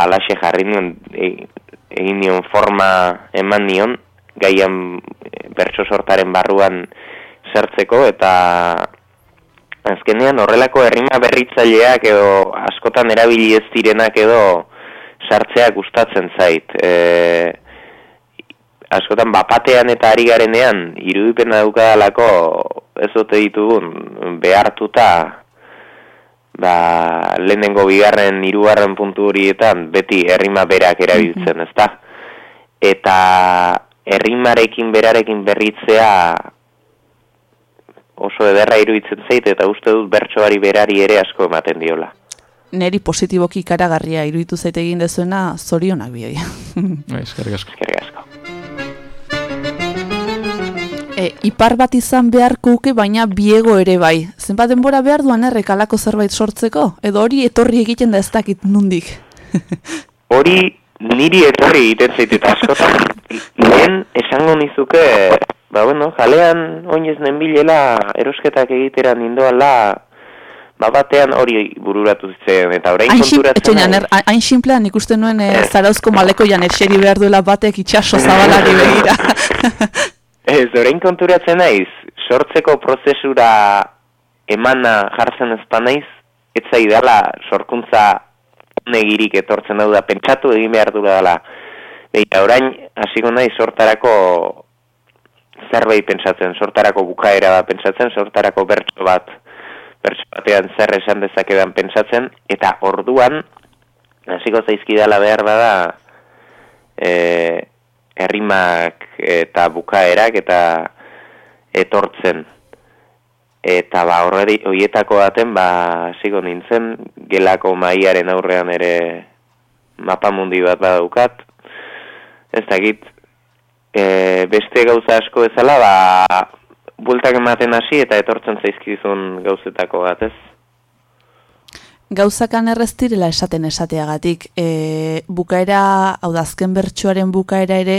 alaxe jarri nuen, e, egin nion forma eman nion, gaian e, bertso sortaren barruan sartzeko, eta azkenean horrelako herrima berritzaileak edo askotan erabili ez direnak edo sartzea gustatzen zait. E, askotan bapatean eta ari garenean irudipena daukadalako ez ote ditugun behartuta ba, lehenengo bigarren hirugarren puntu horietan beti herrima berak erabiltzen, ezta? Eta herrimarekin berarekin berritzea oso ederra iruditzen zait eta uste dut bertsoari berari ere asko ematen diola. neri positiboki ikaragarria iruditu zaite egin dezuena zorionak bioi. Bai, eskerrik asko. Eskerrik asko. E, ipar bat izan beharko uke, baina biego ere bai. Zenbat denbora behar duan errek alako zerbait sortzeko? Edo hori etorri egiten da ez dakit nundik. <laughs> Hori niri etorri egiten zait eta askotan lehen esango nizuke ba bueno, jalean oinez nenbilela erosketak egitera nindoala ba batean hori bururatu zen eta orain Hain, konturatzen janer, hain simplean ikusten nuen e, zarauzko maleko janer xeri behar duela batek itxaso zabalari begira. <laughs> Ez, orain konturatzen naiz, sortzeko prozesura emana jartzen ez naiz, ez zaidala sorkuntza negirik etortzen hau da, pentsatu egin behar dula dela. Eta orain, hasiko naiz sortarako zerbait pentsatzen, sortarako bukaera bat pentsatzen, sortarako bertso bat, bertso batean zer esan dezakedan pentsatzen, eta orduan, hasiko zaizkidala behar bada, e, errimak eta bukaerak eta etortzen. Eta ba horredi hoietako baten ba hasiko nintzen gelako maiaren aurrean ere mapamundi bat badaukat. Ez dakit e, beste gauza asko bezala ba bultak ematen hasi eta etortzen zaizkizun gauzetako bat, ez? Gauzakan errez direla esaten esateagatik. E, bukaera, hau da azken bertsoaren bukaera ere,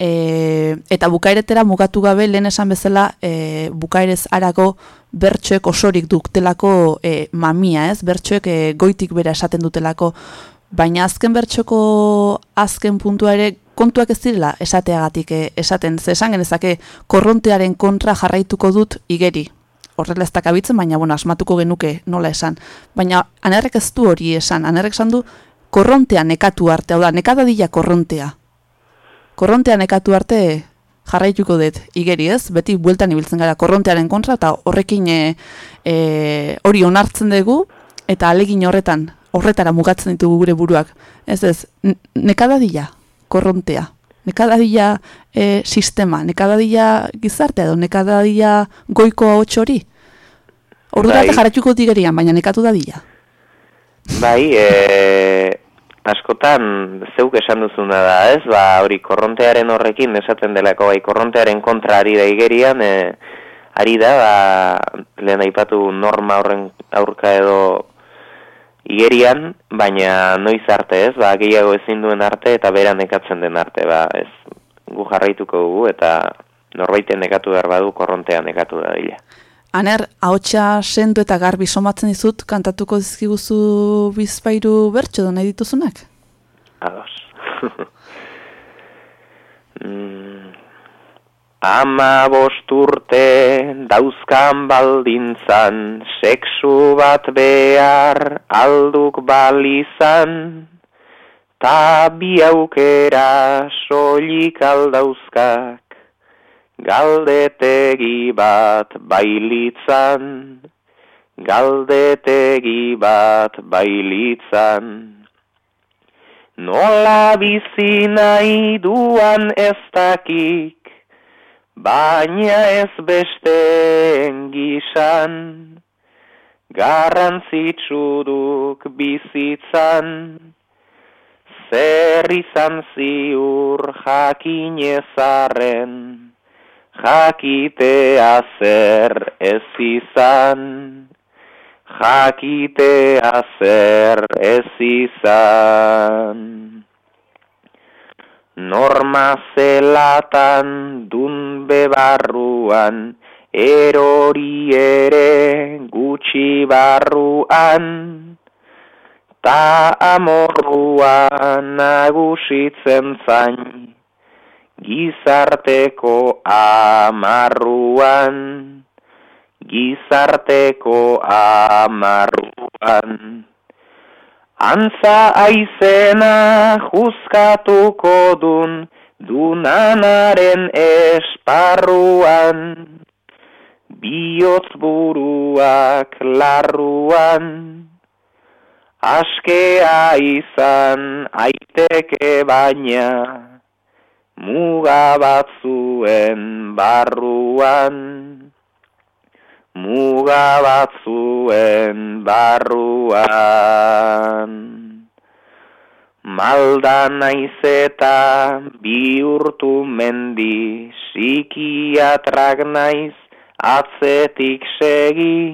e, eta bukaeretera mugatu gabe lehen esan bezala e, bukaerez arako bertsoek osorik duktelako e, mamia, ez? Bertsoek e, goitik bera esaten dutelako. Baina azken bertxoko azken puntua ere kontuak ez direla esateagatik e, esaten. Ze esan genezake korrontearen kontra jarraituko dut igeri. Horrela ez dakabitzen, baina bueno, asmatuko genuke nola esan. Baina anerrek ez du hori esan. Anerrek esan du korrontea nekatu arte. Hau da, nekadadila korrontea. Korrontea nekatu arte jarraituko dut igeri ez, beti bueltan ibiltzen gara korrontearen kontra eta horrekin e, e, hori onartzen dugu eta alegin horretan, horretara mugatzen ditugu gure buruak. Ez ez, nekadadila korrontea, nekadadila e, sistema, nekadadila gizartea edo nekadadila goiko ahots hori. Ordura Bai. arte jarraituko dut igerian, baina nekatu dadila. Bai, e, askotan zeuk esan duzuna da, ez? Ba, hori korrontearen horrekin esaten delako, bai, korrontearen kontra ari da igerian, e, ari da, ba, lehen aipatu norma horren aurka edo igerian, baina noiz arte, ez? Ba, gehiago ezin duen arte eta beran nekatzen den arte, ba, ez? Gu jarraituko dugu eta norbaiten nekatu behar badu korrontean nekatu da dila. Aner, ahotsa sendu eta garbi somatzen dizut, kantatuko dizkiguzu bizpairu bertso da nahi dituzunak? Ados. <laughs> mm. Ama bosturte dauzkan baldintzan, sexu bat behar alduk balizan, ta bi aukera soilik aldauzkak, galdetegi bat bailitzan, galdetegi bat bailitzan. Nola bizi nahi duan ez dakik, baina ez besteen gisan, garrantzitsuduk bizitzan, zer izan ziur jakinezarren, jakitea zer ez izan, jakitea zer ez izan. Norma zelatan dun bebarruan, erori ere gutxi barruan, ta amorrua nagusitzen zain, gizarteko amarruan, gizarteko amarruan. Antza aizena juzkatuko dun, dunanaren esparruan, bihotz buruak larruan, askea izan aiteke baina, muga batzuen barruan, muga batzuen barruan. Malda naiz eta bihurtu mendi, psikiatrak naiz atzetik segi.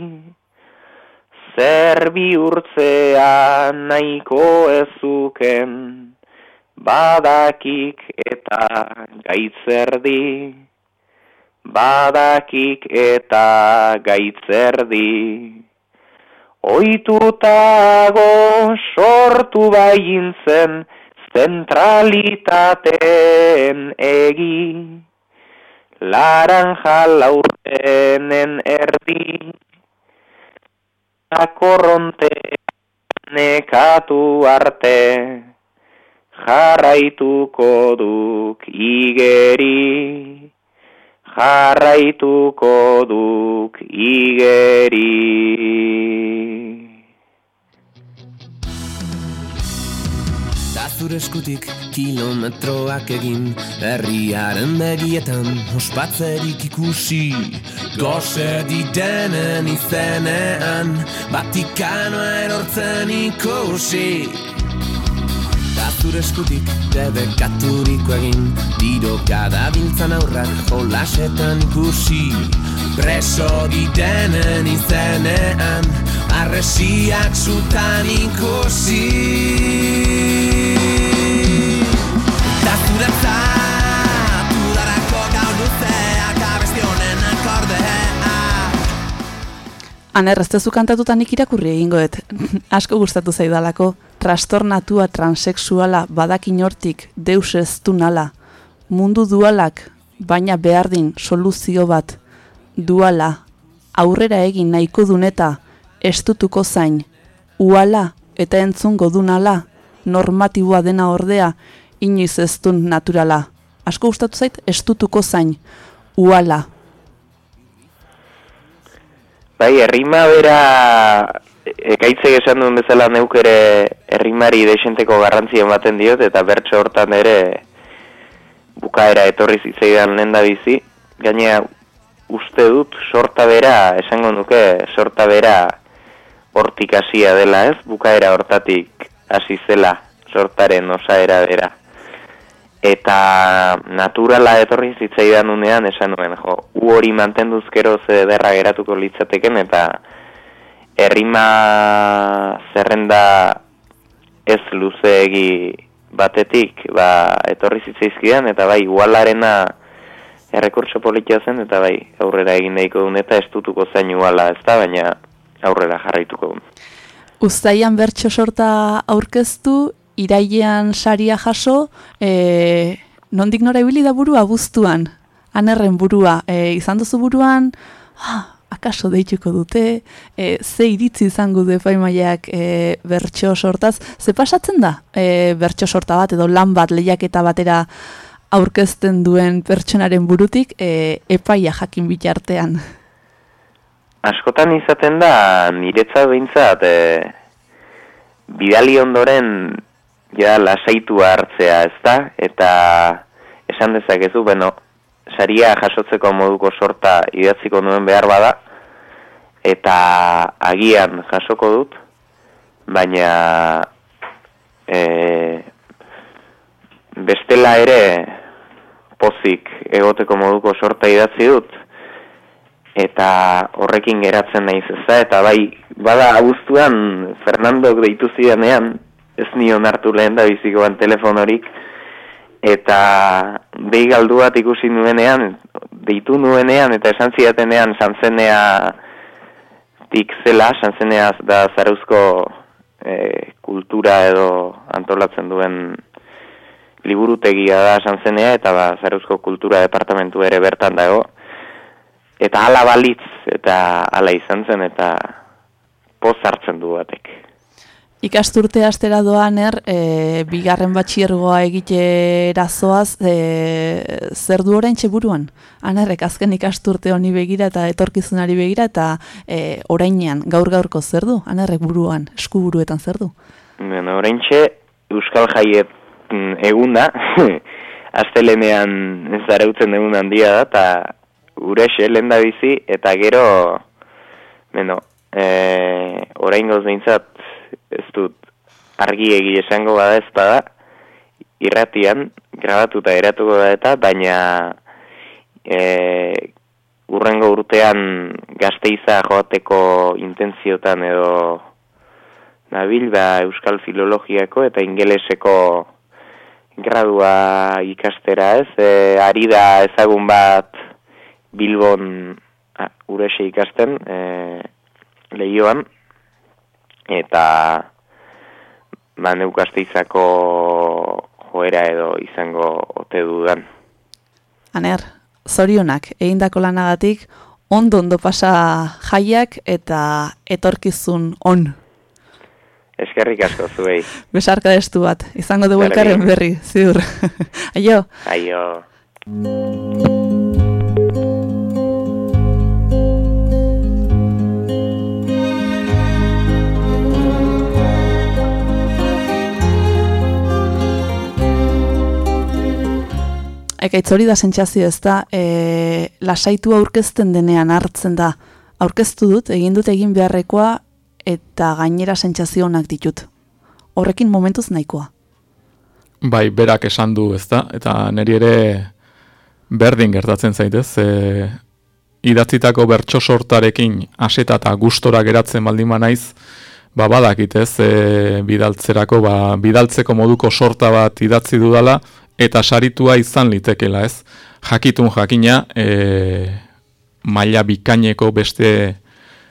Zer bihurtzea nahiko ezuken, badakik eta gaitzerdi. Badakik eta gaitzerdi. Oitutago sortu baintzen zentralitateen egi, laranja laurtenen erdi, akorronte nekatu arte, jarraituko duk igeri jarraituko duk igeri. Zure eskutik kilometroak egin Herriaren begietan ospatzerik ikusi Gose didenen izenean Vatikanoa erortzen ikusi zure eskutik debekaturiko egin Diro biltzan aurrak jolasetan ikusi Preso didenen izenean Arresiak zutan ikusi Da zuretzat Udarako gau luzeak abesti honen akordea Aner, ez tezu kantatuta nik irakurri egingoet. <laughs> Asko gustatu zaidalako. Trastornatua transexuala badakin hortik deus ez du nala. Mundu dualak, baina behardin soluzio bat. Duala, aurrera egin nahiko duneta, estutuko zain. Uala, eta entzungo dunala, normatiboa dena ordea, inoiz ez dun naturala. Asko gustatu zait, estutuko zain. Uala, Bai, errima bera ekaitzek esan duen bezala neuk ere errimari desenteko garrantzia ematen diot eta bertso hortan ere bukaera etorri zitzaidan lehen da bizi. Gainea uste dut sorta bera, esango nuke sorta bera hortik hasia dela ez, bukaera hortatik hasi zela sortaren osaera bera eta naturala etorri zitzaidan unean esan nuen, jo, u hori mantenduzkero ze derra geratuko litzateken, eta errima zerrenda ez luzeegi batetik, ba, etorri zitzaizkidan, eta bai, igualarena errekurtso politia zen, eta bai, aurrera egin daiko duen, eta estutuko zain iguala ez da, baina aurrera jarraituko duen. Uztaian bertso sorta aurkeztu, irailean saria jaso, e, nondik nora ibili da burua? Guztuan, anerren burua, e, izan duzu buruan, ah, akaso deituko dute, e, ze iritzi izango du epaimaiak e, bertso sortaz, ze pasatzen da e, bertso sorta bat edo lan bat lehiaketa batera aurkezten duen pertsonaren burutik e, epaia jakin bitartean. Askotan izaten da, niretzat behintzat, e, bidali ondoren ja lasaitu hartzea, ezta? Eta esan dezakezu, beno, saria jasotzeko moduko sorta idatziko nuen behar bada, eta agian jasoko dut, baina e, bestela ere pozik egoteko moduko sorta idatzi dut, eta horrekin geratzen naiz ezta, eta bai, bada abuztuan Fernandok deitu zidanean, ez nion hartu lehen da bizikoan telefonorik, eta behi galdu bat ikusi nuenean, deitu nuenean, eta esan zidatenean santzenea tik zela, santzenea da zarauzko e, kultura edo antolatzen duen liburutegia da santzenea, eta ba, zarauzko kultura departamentu ere bertan dago, eta ala balitz, eta ala izan zen, eta poz hartzen du batek. Ikasturte astera doan er, e, bigarren batxiergoa egitera zoaz, e, zer du orain buruan? Anerrek, azken ikasturte honi begira eta etorkizunari begira eta e, orainean gaur-gaurko zer du? Anerrek buruan, eskuburuetan zer du? Bueno, orain Euskal Jaiet mm, egunda, <laughs> astelenean ez zarautzen egun handia da, eta gure da bizi, eta gero Beno, e, orain behintzat ez dut argi egi esango bada ez bada, irratian, grabatuta eratuko da eta, baina e, urrengo urtean gazteiza joateko intentziotan edo nabil, ba, euskal filologiako eta ingeleseko gradua ikastera ez, e, ari da ezagun bat Bilbon a, urese ikasten e, lehioan, eta ba, neukasteizako joera edo izango ote dudan. Aner, zorionak, egindako lanagatik, ondo ondo pasa jaiak eta etorkizun on. Eskerrik asko zuei. <laughs> Besarka destu bat, izango dugu elkarren berri, ziur. <laughs> Aio, Aio. Ekaitz hori da sentsazio ez da, e, lasaitu aurkezten denean hartzen da. Aurkeztu dut, egin dut egin beharrekoa, eta gainera sentsazio onak ditut. Horrekin momentuz nahikoa. Bai, berak esan du, ezta? Eta niri ere berdin gertatzen zaitez, e, idatzitako bertso sortarekin aseta eta gustora geratzen baldin naiz, ba badakit ez, e, bidaltzerako, ba, bidaltzeko moduko sorta bat idatzi dudala, eta saritua izan litekela ez. Jakitun jakina, e, maila bikaineko beste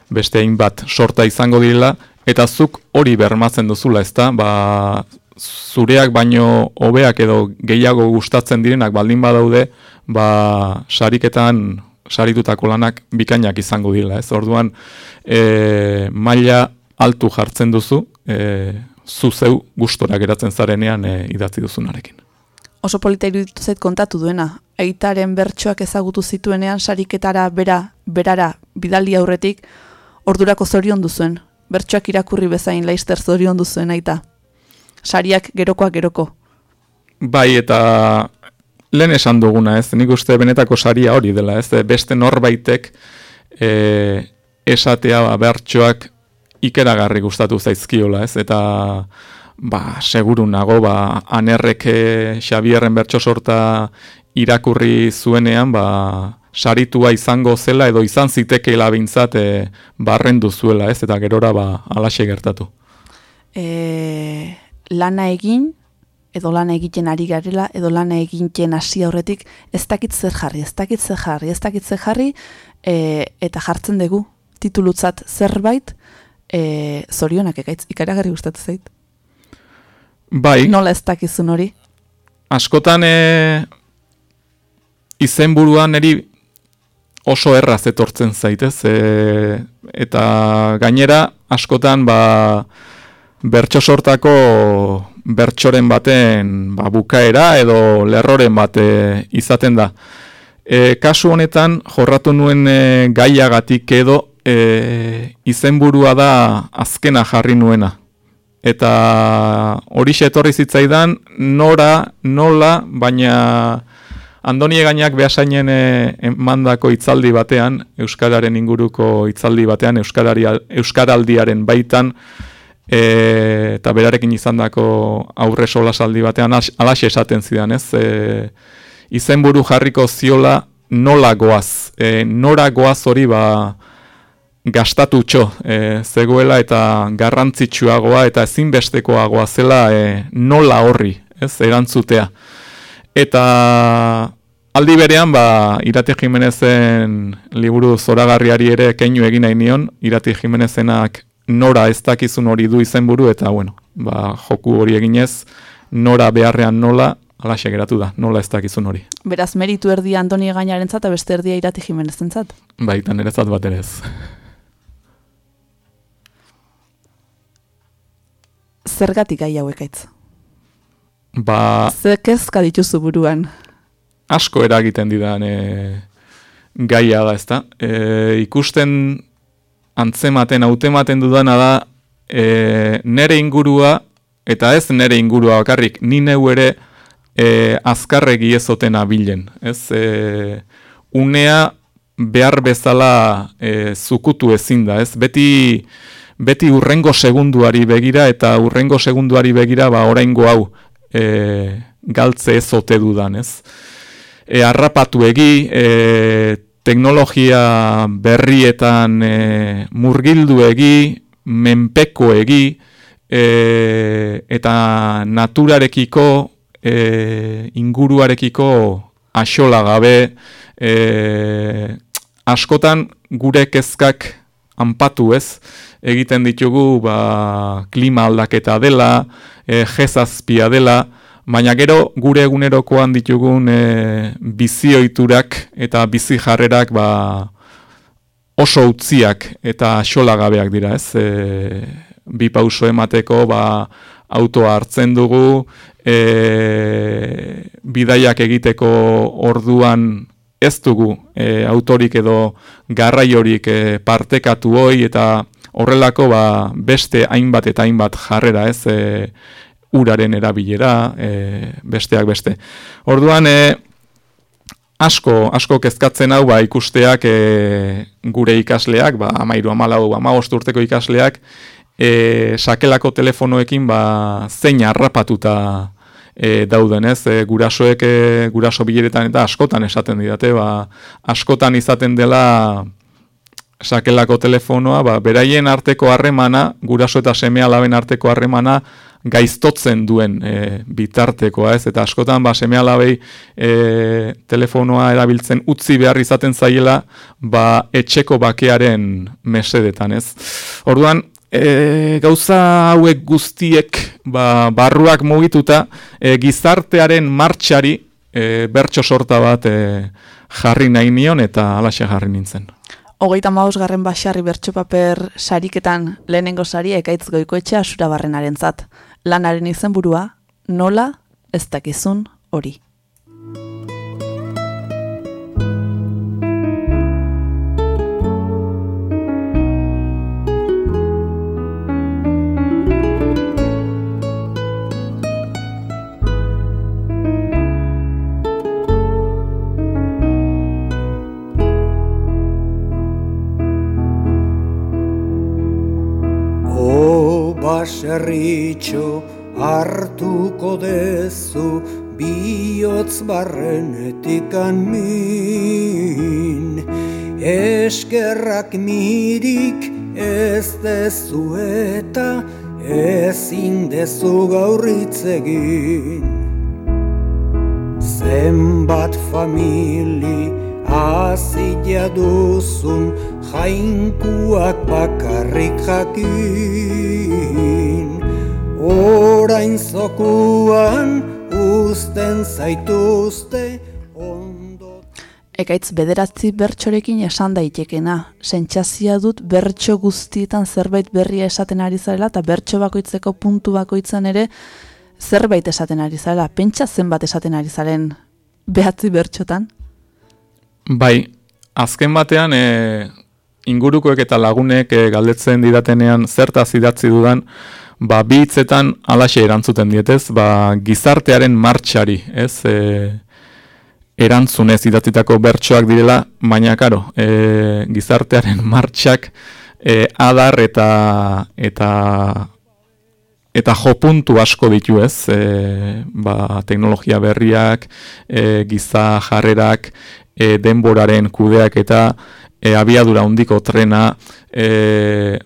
beste hainbat sorta izango direla, eta zuk hori bermatzen duzula, ezta? Ba, zureak baino hobeak edo gehiago gustatzen direnak baldin badaude, ba, sariketan saritutako lanak bikainak izango dira, ez? Orduan, e, maila altu jartzen duzu, e, zu zeu gustora geratzen zarenean e, idatzi duzunarekin. Oso polita iruditu zait kontatu duena. Aitaren bertsoak ezagutu zituenean sariketara bera, berara bidali aurretik ordurako zorion duzuen. Bertsoak irakurri bezain laister zorion duzuen aita. Sariak gerokoak geroko. Bai, eta lehen esan duguna, ez? Nik uste benetako saria hori dela, ez? Beste norbaitek e, esatea bertsoak ikeragarri gustatu zaizkiola, ez? Eta ba, seguru nago, ba, anerrek e, Xabierren bertso sorta irakurri zuenean, ba, saritua izango zela edo izan zitekeela bintzat e, barrendu zuela, ez? Eta gerora ba, alaxe gertatu. e, lana egin, edo lana egiten ari garela, edo lana egiten hasi aurretik, ez dakit zer jarri, ez dakit zer jarri, ez dakit zer jarri, e, eta jartzen dugu, titulutzat zerbait, e, zorionak ekaitz, ikaragarri gustatu zait. Bai, Nola ez dakizun hori? askotan e, izenburuan eri oso erraz etortzen zaitez, e, eta gainera askotan ba, bertso sortako bertsoren baten ba, bukaera edo lerroren bate izaten da. E, kasu honetan jorratu nuen e, gaiagatik edo e, izenburua da azkena jarri nuena. Eta hori etorri zitzaidan nora, nola, baina Andoni Egainak behasainen e, emandako hitzaldi batean, Euskararen inguruko hitzaldi batean, Euskarari, Euskaraldiaren baitan, e, eta berarekin izandako aurre solasaldi batean alaxe esaten zidan, ez? E, izenburu jarriko ziola nola goaz. E, nora goaz hori ba gastatutxo e, zegoela eta garrantzitsuagoa eta ezinbestekoagoa zela e, nola horri, ez, erantzutea. Eta aldi berean, ba, Irati Jimenezen liburu zoragarriari ere keinu egin nahi nion, Irati Jimenezenak nora ez dakizun hori du izenburu eta bueno, ba, joku hori eginez, nora beharrean nola, alaxe geratu da, nola ez dakizun hori. Beraz, meritu erdia Antoni Egainaren eta beste erdia irati jimenezen zat. Baita nerezat bat ere ez. Zergatik gai hauek aitz. Ba, Ze kezka dituzu buruan. asko eragiten didan e, gaia da, ezta? E, ikusten antzematen, hautematen dudana da e, nere ingurua, eta ez nere ingurua bakarrik, ni neu ere e, azkarregi ezotena bilen. Ez, e, unea behar bezala e, zukutu ezin da, ez? Beti, beti urrengo segunduari begira eta urrengo segunduari begira ba oraingo hau e, galtze ez ote dudan, ez? E, arrapatu egi, e, teknologia berrietan e, murgildu egi, menpeko egi, e, eta naturarekiko, e, inguruarekiko axola gabe, e, askotan gure kezkak anpatu ez, egiten ditugu ba, klima aldaketa dela, e, jezazpia dela, baina gero gure egunerokoan ditugun e, bizioiturak eta bizi jarrerak ba, oso utziak eta xolagabeak dira ez. E, bi pauso emateko ba, autoa hartzen dugu, e, bidaiak egiteko orduan ez dugu e, autorik edo garraiorik e, partekatu hoi eta horrelako ba, beste hainbat eta hainbat jarrera ez e, uraren erabilera e, besteak beste. Orduan e, asko, asko kezkatzen hau ba, ikusteak e, gure ikasleak, ba, amairu amalau, amagost urteko ikasleak, e, sakelako telefonoekin ba, zein harrapatuta e, dauden, ez? E, gurasoek e, guraso bileretan eta askotan esaten didate, ba, askotan izaten dela sakelako telefonoa, ba, beraien arteko harremana, guraso eta semea laben arteko harremana, gaiztotzen duen e, bitartekoa, ez? Eta askotan ba semea labei e, telefonoa erabiltzen utzi behar izaten zaiela, ba etxeko bakearen mesedetan, ez? Orduan, e, gauza hauek guztiek ba, barruak mugituta e, gizartearen martxari e, bertso sorta bat e, jarri nahi nion eta alaxe jarri nintzen. Hogeita maus garren basarri bertso paper sariketan lehenengo sari ekaitz goikoetxe asura zat. Lanaren izenburua nola ez dakizun hori. Baserritxo hartuko dezu bihotz barrenetikan min. Eskerrak mirik ez dezu eta ezin dezu gaurritz egin. Zenbat famili azila duzun jainkuak bakarrik jakin Orain zokuan uzten zaituzte ondo Ekaitz bederatzi bertsorekin esan daitekena. Sentsazioa dut bertso guztietan zerbait berria esaten ari zarela eta bertso bakoitzeko puntu bakoitzan ere zerbait esaten ari zarela. Pentsa zenbat esaten ari zaren behatzi bertxotan? Bai, azken batean e, ingurukoek eta lagunek e, galdetzen didatenean zertaz idatzi dudan, ba, bi hitzetan alaxe erantzuten dietez, ba, gizartearen martxari, ez, e, erantzunez idatzitako bertsoak direla, baina karo, e, gizartearen <laughs> martxak e, adar eta eta eta jopuntu asko ditu ez, e, ba, teknologia berriak, e, giza jarrerak, e, denboraren kudeak eta e, abiadura handiko trena, e,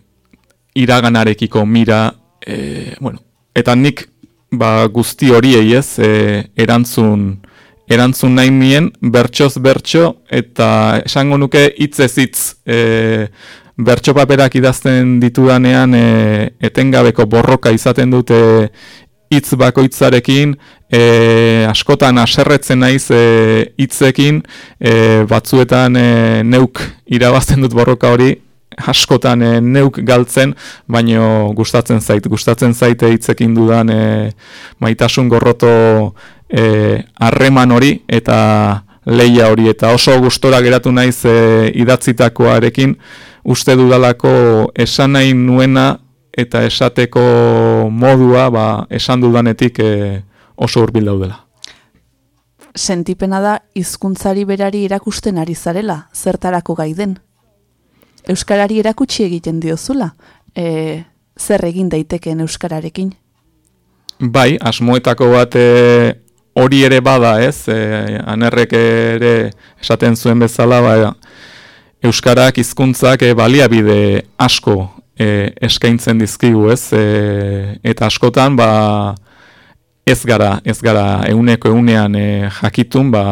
iraganarekiko mira, e, bueno, eta nik ba, guzti horiei ez, e, erantzun, erantzun nahi nien, bertsoz bertso, eta esango nuke hitzez hitz e, bertso paperak idazten ditudanean e, etengabeko borroka izaten dute hitz bakoitzarekin, e, askotan aserretzen naiz e, hitzekin, e, batzuetan e, neuk irabazten dut borroka hori, askotan e, neuk galtzen, baino gustatzen zait, gustatzen zaite hitzekin dudan e, maitasun gorroto e, harreman hori eta leia hori. Eta oso gustora geratu naiz e, idatzitakoarekin uste dudalako esan nahi nuena eta esateko modua ba, esan dudanetik e, oso hurbil daudela. sentipena da hizkuntzari berari erakusten ari zarela, zertarako gai den. Euskarari erakutsi egiten diozula, e, zer egin daitekeen euskararekin. Bai, asmoetako bat e, hori ere bada, ez? E, anerrek ere esaten zuen bezala, ba, euskarak hizkuntzak e, baliabide asko e, eskaintzen dizkigu, ez? E, eta askotan ba ez gara, ez gara euneko eunean e, jakitun ba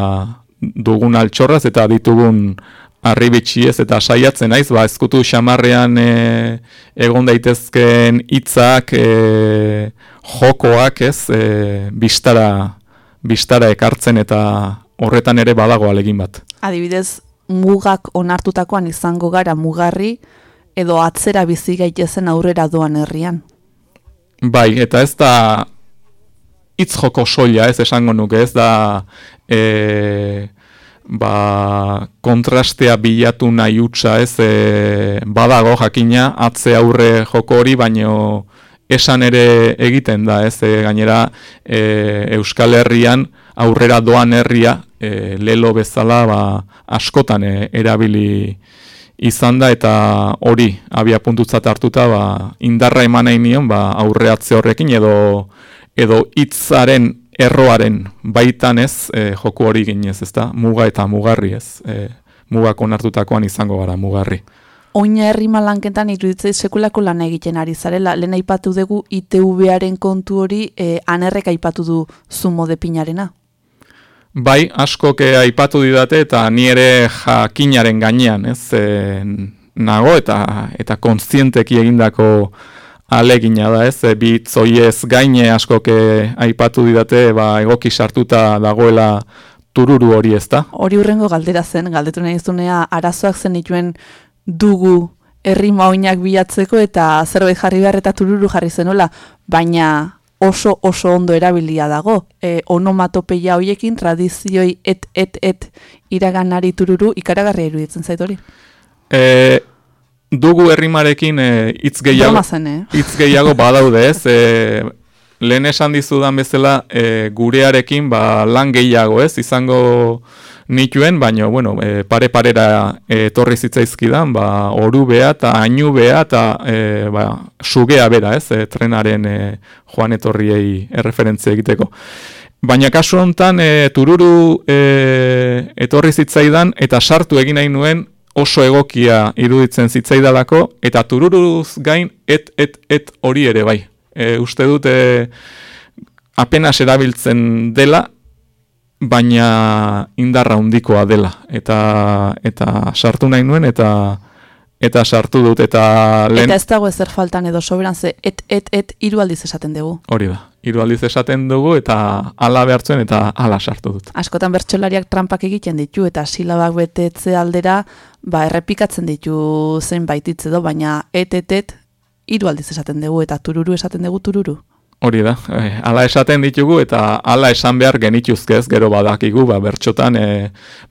dugun altxorraz eta ditugun arribitsi ez eta saiatzen naiz ba ezkutu xamarrean e, egon daitezkeen hitzak e, jokoak, ez? E, bistara bistara ekartzen eta horretan ere badago alegin bat. Adibidez, mugak onartutakoan izango gara mugarri edo atzera bizi gaitezen aurrera doan herrian. Bai, eta ez da hitz joko soila, ez esango nuke, ez da e, ba, kontrastea bilatu nahi utza, ez e, badago jakina atze aurre joko hori, baino esan ere egiten da, ez e, gainera e, Euskal Herrian aurrera doan herria e, lelo bezala ba, askotan e, erabili izan da eta hori abia puntutzat hartuta ba, indarra eman nahi nion ba, aurreatze horrekin edo edo hitzaren erroaren baitan ez e, joku hori ginez ez da, muga eta mugarri ez, e, mugak onartutakoan izango gara mugarri. Oina herrima lanketan iruditzei sekulako lan egiten ari zarela, lehen aipatu dugu ITV-aren kontu hori e, anerrek aipatu du zumo de pinarena. Bai, asko ke aipatu didate eta ni ere jakinaren gainean, ez, e, nago eta eta kontzienteki egindako alegina da, ez, e, bitzoiez gaine asko ke aipatu didate, ba, egoki sartuta dagoela tururu hori ez da. Hori urrengo galdera zen, galdetu nahi zunea, arazoak zen dituen dugu herri mauinak bilatzeko eta zerbait jarri behar eta tururu jarri zenola, baina oso oso ondo erabilia dago. E, onomatopeia hoiekin tradizioi et et et iraganari tururu ikaragarria iruditzen zait hori. E, dugu herrimarekin e, hitz gehiago, Broma zen, eh? hitz gehiago badaude ez, e, lehen esan dizudan bezala e, gurearekin ba, lan gehiago ez, izango nituen, baina bueno, e, pare parera e, etorri zitzaizkidan, ba, orubea eta ainubea eta e, ba, sugea bera ez, e, trenaren e, joan etorriei erreferentzia egiteko. Baina kasu honetan e, tururu e, etorri zitzaidan eta sartu egin nahi nuen oso egokia iruditzen zitzaidalako eta tururuz gain et et et hori ere bai. E, uste dut apenas erabiltzen dela baina indarra handikoa dela eta eta sartu nahi nuen eta eta sartu dut eta lehen Eta ez dago ezer faltan edo soberan ze et et et hiru aldiz esaten dugu. hori da. Hiru aldiz esaten dugu eta hala behartzen eta hala sartu dut. Askotan bertsolariak trampak egiten ditu eta silabak betetze aldera ba errepikatzen ditu zenbait hitz edo baina et et et hiru aldiz esaten dugu eta tururu esaten dugu tururu. Hori da, eh, hala esaten ditugu eta hala esan behar genituzke ez gero badakigu, ba, bertxotan e,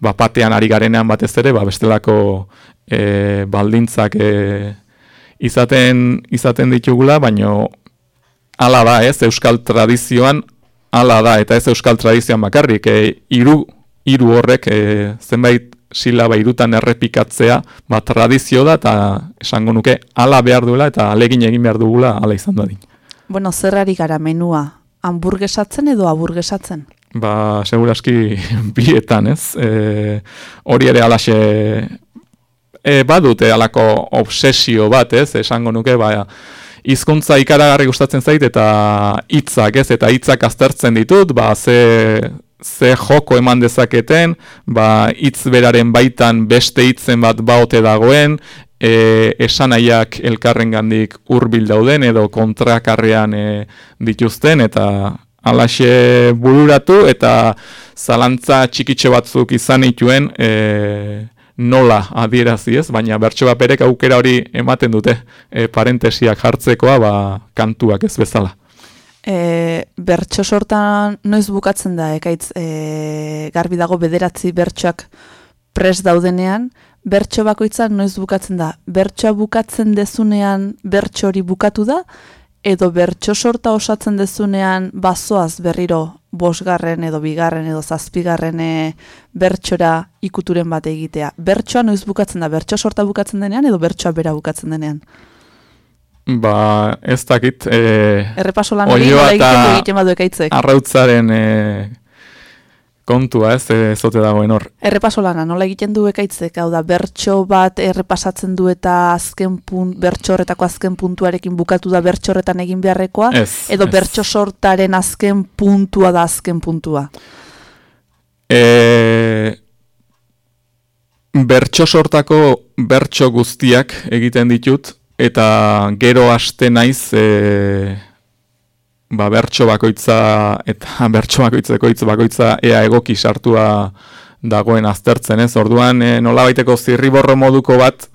ba, patean ari garenean batez ere, ba, bestelako e, baldintzak e, izaten, izaten ditugula, baino hala da ez, euskal tradizioan hala da, eta ez euskal tradizioan bakarrik, e, iru, iru horrek e, zenbait silaba irutan errepikatzea, ba, tradizio da, eta esango nuke hala behar duela, eta alegin egin behar dugula hala izan dadin. Bueno, zerrari gara menua, hamburgesatzen edo aburgesatzen? Ba, seguraski <laughs> bietan, ez? E, hori ere alaxe e, badute alako obsesio bat, ez? Esango nuke, ba, hizkuntza ikaragarri gustatzen zait eta hitzak, ez? Eta hitzak aztertzen ditut, ba, ze ze joko eman dezaketen, ba, hitz beraren baitan beste hitzen bat baote dagoen, e, esanaiak elkarren gandik urbil dauden edo kontrakarrean e, dituzten eta alaxe bururatu eta zalantza txikitxe batzuk izan ituen e, nola adierazi ez, baina bertso baperek aukera hori ematen dute e, parentesiak jartzekoa ba, kantuak ez bezala. E, bertso sortan noiz bukatzen da, ekaitz e, garbi dago bederatzi bertsoak pres daudenean, bertso bakoitza noiz bukatzen da. Bertsoa bukatzen dezunean bertso hori bukatu da, edo bertso sorta osatzen dezunean bazoaz berriro bosgarren edo bigarren edo zazpigarren e, bertxora ikuturen bat egitea. Bertsoa noiz bukatzen da, bertso sorta bukatzen denean edo bertsoa bera bukatzen denean. Ba, ez dakit, e, Errepaso lan hori egiten du egiten badu ekaitzek. arrautzaren e, kontua ez, e, zote dagoen hor. Errepaso lana, nola egiten du ekaitzek, hau da, bertso bat errepasatzen du eta azken punt, bertso horretako azken puntuarekin bukatu da bertso horretan egin beharrekoa, Ez, edo ez. bertso sortaren azken puntua da azken puntua. E, bertso sortako bertso guztiak egiten ditut, eta gero haste naiz e, ba, bertso bakoitza eta <laughs> bertso bakoitzeko hitz bakoitza ea egoki sartua dagoen aztertzen ez. Orduan e, nolabaiteko zirriborro moduko bat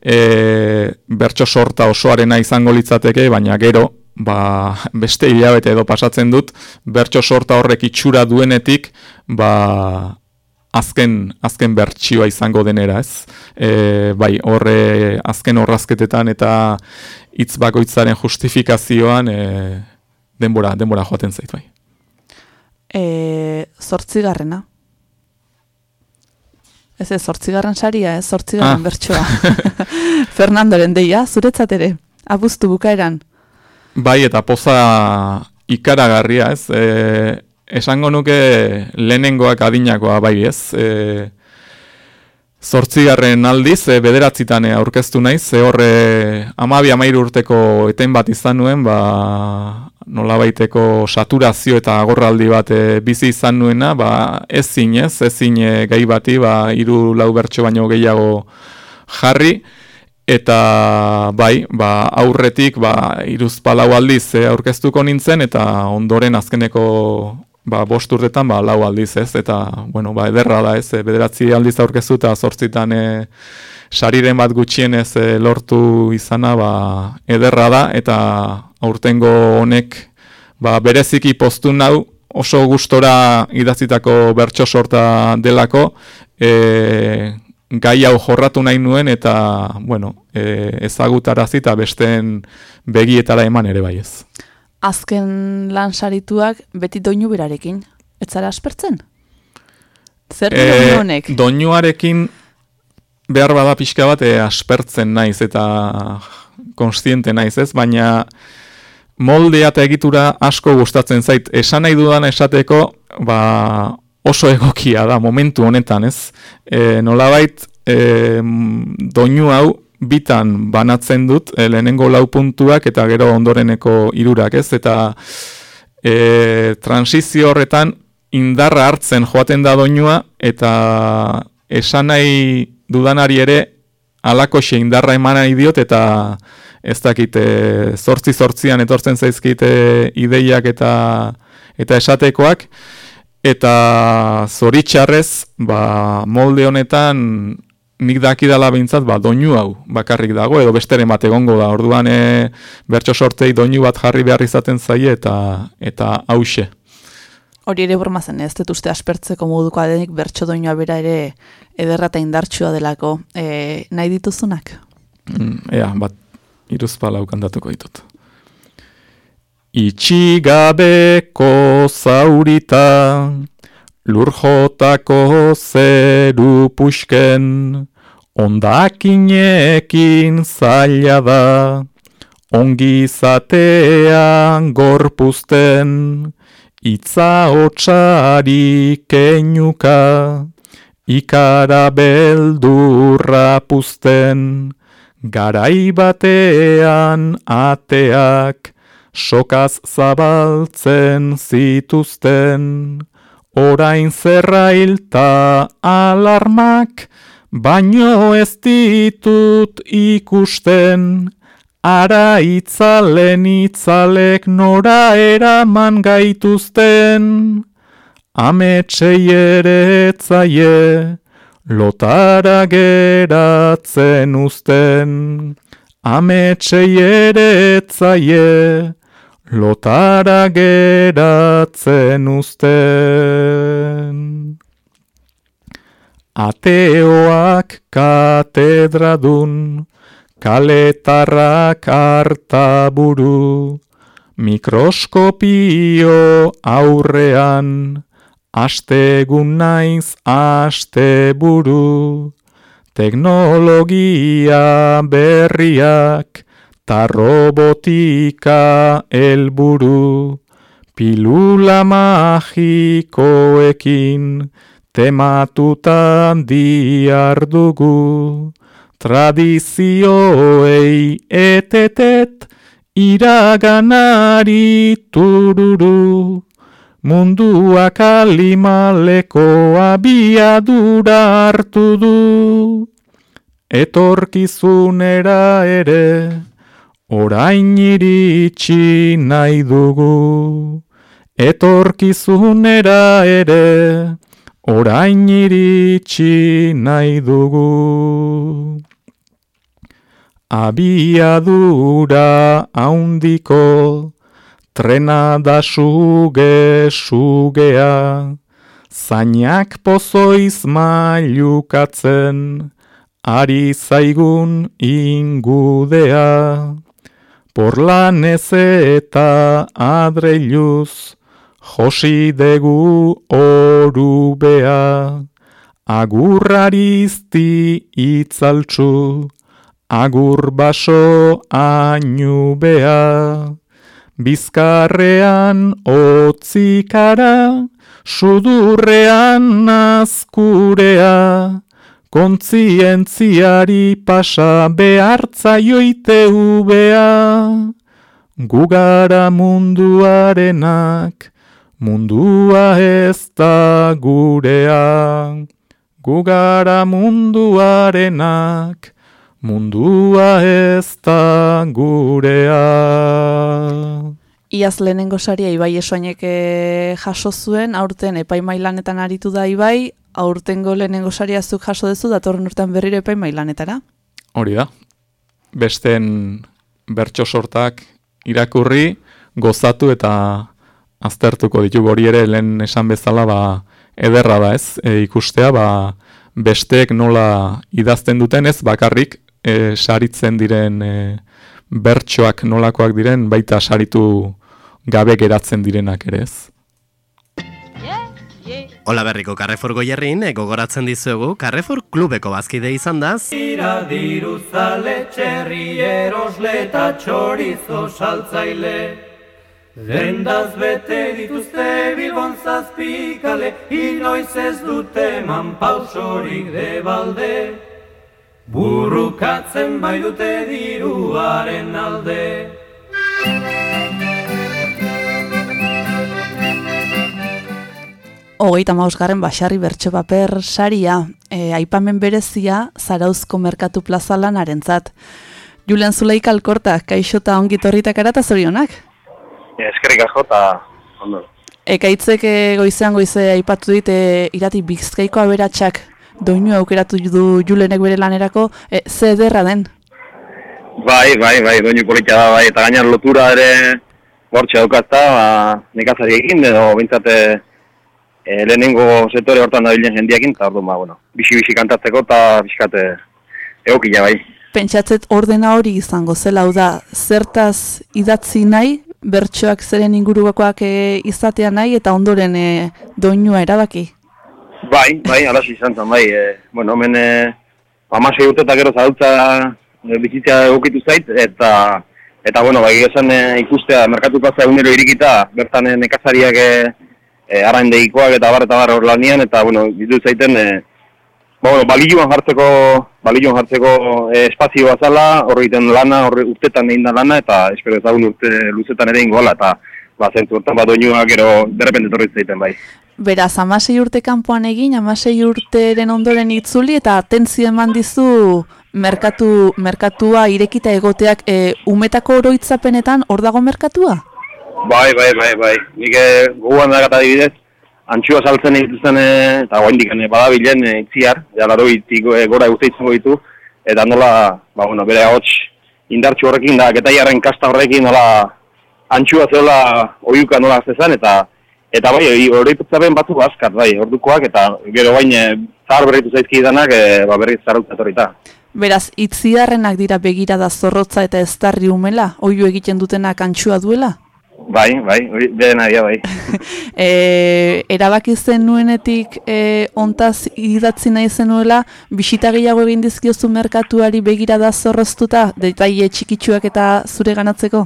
e, bertso sorta osoarena izango litzateke, baina gero ba, <laughs> beste hilabete edo pasatzen dut, bertso sorta horrek itxura duenetik, ba, azken, azken bertsioa izango denera, ez? E, bai, horre azken horrazketetan eta hitz bakoitzaren justifikazioan e, denbora, denbora joaten zait, bai. E, zortzigarrena. Ez ez, zortzigarren saria, ez, zortzigarren Ah. bertsoa. <laughs> Fernandoren deia, zuretzat ere, abuztu bukaeran. Bai, eta poza ikaragarria, ez? E, esango nuke lehenengoak adinakoa, bai, ez? E, Zortzigarren aldiz, e, bederatzitan e, aurkeztu naiz, ze horre amabi amairu urteko eten bat izan nuen, ba, nolabaiteko saturazio eta agorraldi bat e, bizi izan nuena, ba, ez zinez, ez zine gai bati, ba, iru lau bertso baino gehiago jarri, eta bai, ba, aurretik ba, iruz palau aldiz e, aurkeztuko nintzen, eta ondoren azkeneko ba, bost urtetan ba, lau aldiz ez, eta bueno, ba, ederra da ez, e, bederatzi aldiz aurkeztu eta zortzitan e, sariren bat gutxienez e, lortu izana ba, ederra da, eta aurtengo honek ba, bereziki postu nau oso gustora idazitako bertso sorta delako, e, gai hau jorratu nahi nuen eta bueno, e, ezagutarazi eta besteen begietara eman ere bai ez. Azken lan sarituak beti doinu berarekin. Ez zara aspertzen? Zer E, doinu honek? doinuarekin behar bada pixka bat e, aspertzen naiz eta konstiente naiz ez, baina moldea eta egitura asko gustatzen zait. Esan nahi dudan esateko, ba, oso egokia da momentu honetan ez. E, nolabait e, doinu hau bitan banatzen dut, e, lehenengo lau puntuak eta gero ondoreneko hirurak ez, eta e, transizio horretan indarra hartzen joaten da doinua eta esan nahi dudanari ere alakoxe indarra eman nahi diot eta ez dakit e, zortzi zortzian etortzen zaizkite ideiak eta eta esatekoak. Eta zoritxarrez ba, molde honetan nik dakidala behintzat ba, doinu hau bakarrik dago edo besteren bat egongo da orduan e, bertso sortei doinu bat jarri behar izaten zaie eta eta hause. Hori ere broma zen, ez dut uste aspertzeko moduko adenik bertso doinua bera ere ederra eta indartsua delako. E, nahi dituzunak? Mm, ea, bat iruzpalau kantatuko ditut. Itxigabeko zaurita, lurjotako zeru puxken, ondakinekin zaila da, ongizatean gorpuzten, itza hotxari keinuka, ikara beldurra puzten, garai batean ateak, sokaz zabaltzen zituzten, orain zerrailta alarmak, baino ez ditut ikusten, ara itzalen itzalek nora eraman gaituzten, ametsei ere etzaie, lotara geratzen uzten, ametsei ere etzaie, lotara geratzen uzten. Ateoak katedradun, kaletarrak hartaburu, mikroskopio aurrean, astegun naiz asteburu, teknologia berriak, ta robotika helburu, pilula magikoekin, tematutan diardugu, tradizioei etetet, iraganari tururu, mundua kalimaleko abiadura hartu du. Etorkizunera ere, orain iritsi nahi dugu. Etorkizunera ere, orain iritsi nahi dugu. Abiadura haundiko, trena da suge sugea, zainak pozoiz mailukatzen, ari zaigun ingudea. Porlanez eta adreiluz, josi degu orubea, agurrarizti itzaltzu, agur baso ainubea. Bizkarrean otzikara, sudurrean nazkurea, kontzientziari pasa behartza joite ubea. Gugara munduarenak, mundua ez da gurea. Gugara munduarenak, mundua ez da gurea. Iaz lehenengo saria Ibai Esoainek jaso zuen, aurten epaimailanetan aritu da Ibai, aurtengo lehenengo saria jaso dezu, datorren urtean berriro epaimailanetara. Hori da. Besten bertso sortak irakurri, gozatu eta aztertuko ditugu hori ere lehen esan bezala ba, ederra da ez, e, ikustea ba, besteek nola idazten duten ez, bakarrik e, saritzen diren e, bertsoak nolakoak diren, baita saritu gabe geratzen direnak ere ez. Ola berriko Carrefour goierrin, e, gogoratzen dizuegu, Carrefour klubeko bazkide izan da, Ira diruzale txerri erosle eta txorizo saltzaile. Dendaz bete dituzte bilbon zazpikale, inoiz ez dute eman pausorik debalde. Burrukatzen bai dute diruaren alde. Hogeita mausgarren basarri bertso paper saria, e, aipamen berezia zarauzko merkatu plaza lanarentzat. Julen Zuleik alkorta, kaixo eta ongi torritak eta zorionak. Eskerrik asko eta ondo. Ekaitzek e, goizean goize aipatu dit e, irati bizkaiko aberatsak doinu aukeratu du Julenek bere lanerako, e, ze ederra den. Bai, bai, bai, doinu polita da, bai, eta gainar lotura ere bortxe daukazta, ba, nekazari edo bintzate e, lehenengo sektore hortan dabilen jendiakin, eta orduan, ba, bueno, bisi-bisi kantatzeko eta bizkate egokila, bai. Pentsatzet ordena hori izango zela, hau da, zertaz idatzi nahi, bertsoak zeren inguruakoak e, izatea nahi, eta ondoren e, doinua erabaki. Bai, bai, alazi izan zen, bai, e, bueno, hemen e, amasei urte eta gero zautza e, bizitzea egokitu zait, eta, eta bueno, bai, esan e, ikustea, merkatu plaza egunero irikita, bertan e, nekazariak e, e, araindeikoak eta bar eta bar hor lanian, eta, bueno, ditu zaiten, e, ba, bueno, balioan jartzeko, balioan jartzeko e, espazio bazala, hor egiten lana, hor urtetan egin da lana, eta espero ezagun urte luzetan ere ingoala, eta, ba, zentzu hortan, ba, doinuak gero, derrepente torri zaiten, bai. Beraz, amasei urte kanpoan egin, amasei urteren ondoren itzuli, eta atentzio eman dizu merkatu, merkatua irekita egoteak e, umetako oroitzapenetan hor dago merkatua? Bai, bai, bai, bai. Nik eh, gogoan dakat adibidez, antxua saltzen dituzten eh, eta goaindik eh, badabilen itziar, ja laro itik eh, gora guzti izango ditu, eta nola, ba, bueno, bere hots indartxu horrekin da, getaiaren kasta horrekin nola antxua zeola oiuka nola zezan, eta eta bai, oroitzapen batzuk askat, bai, ordukoak, eta gero bain zahar berritu zaizki danak, eh, ba, berriz zarautzat horita. Beraz, itziarrenak dira begira da zorrotza eta eztarri umela, oiu egiten dutenak antxua duela? Bai, bai, hori dia, bai. <laughs> e, erabaki zen nuenetik e, ontaz idatzi nahi zenuela, bisita gehiago egin dizkiozu merkatuari begira da zorroztuta, detaile txikitsuak eta zure ganatzeko?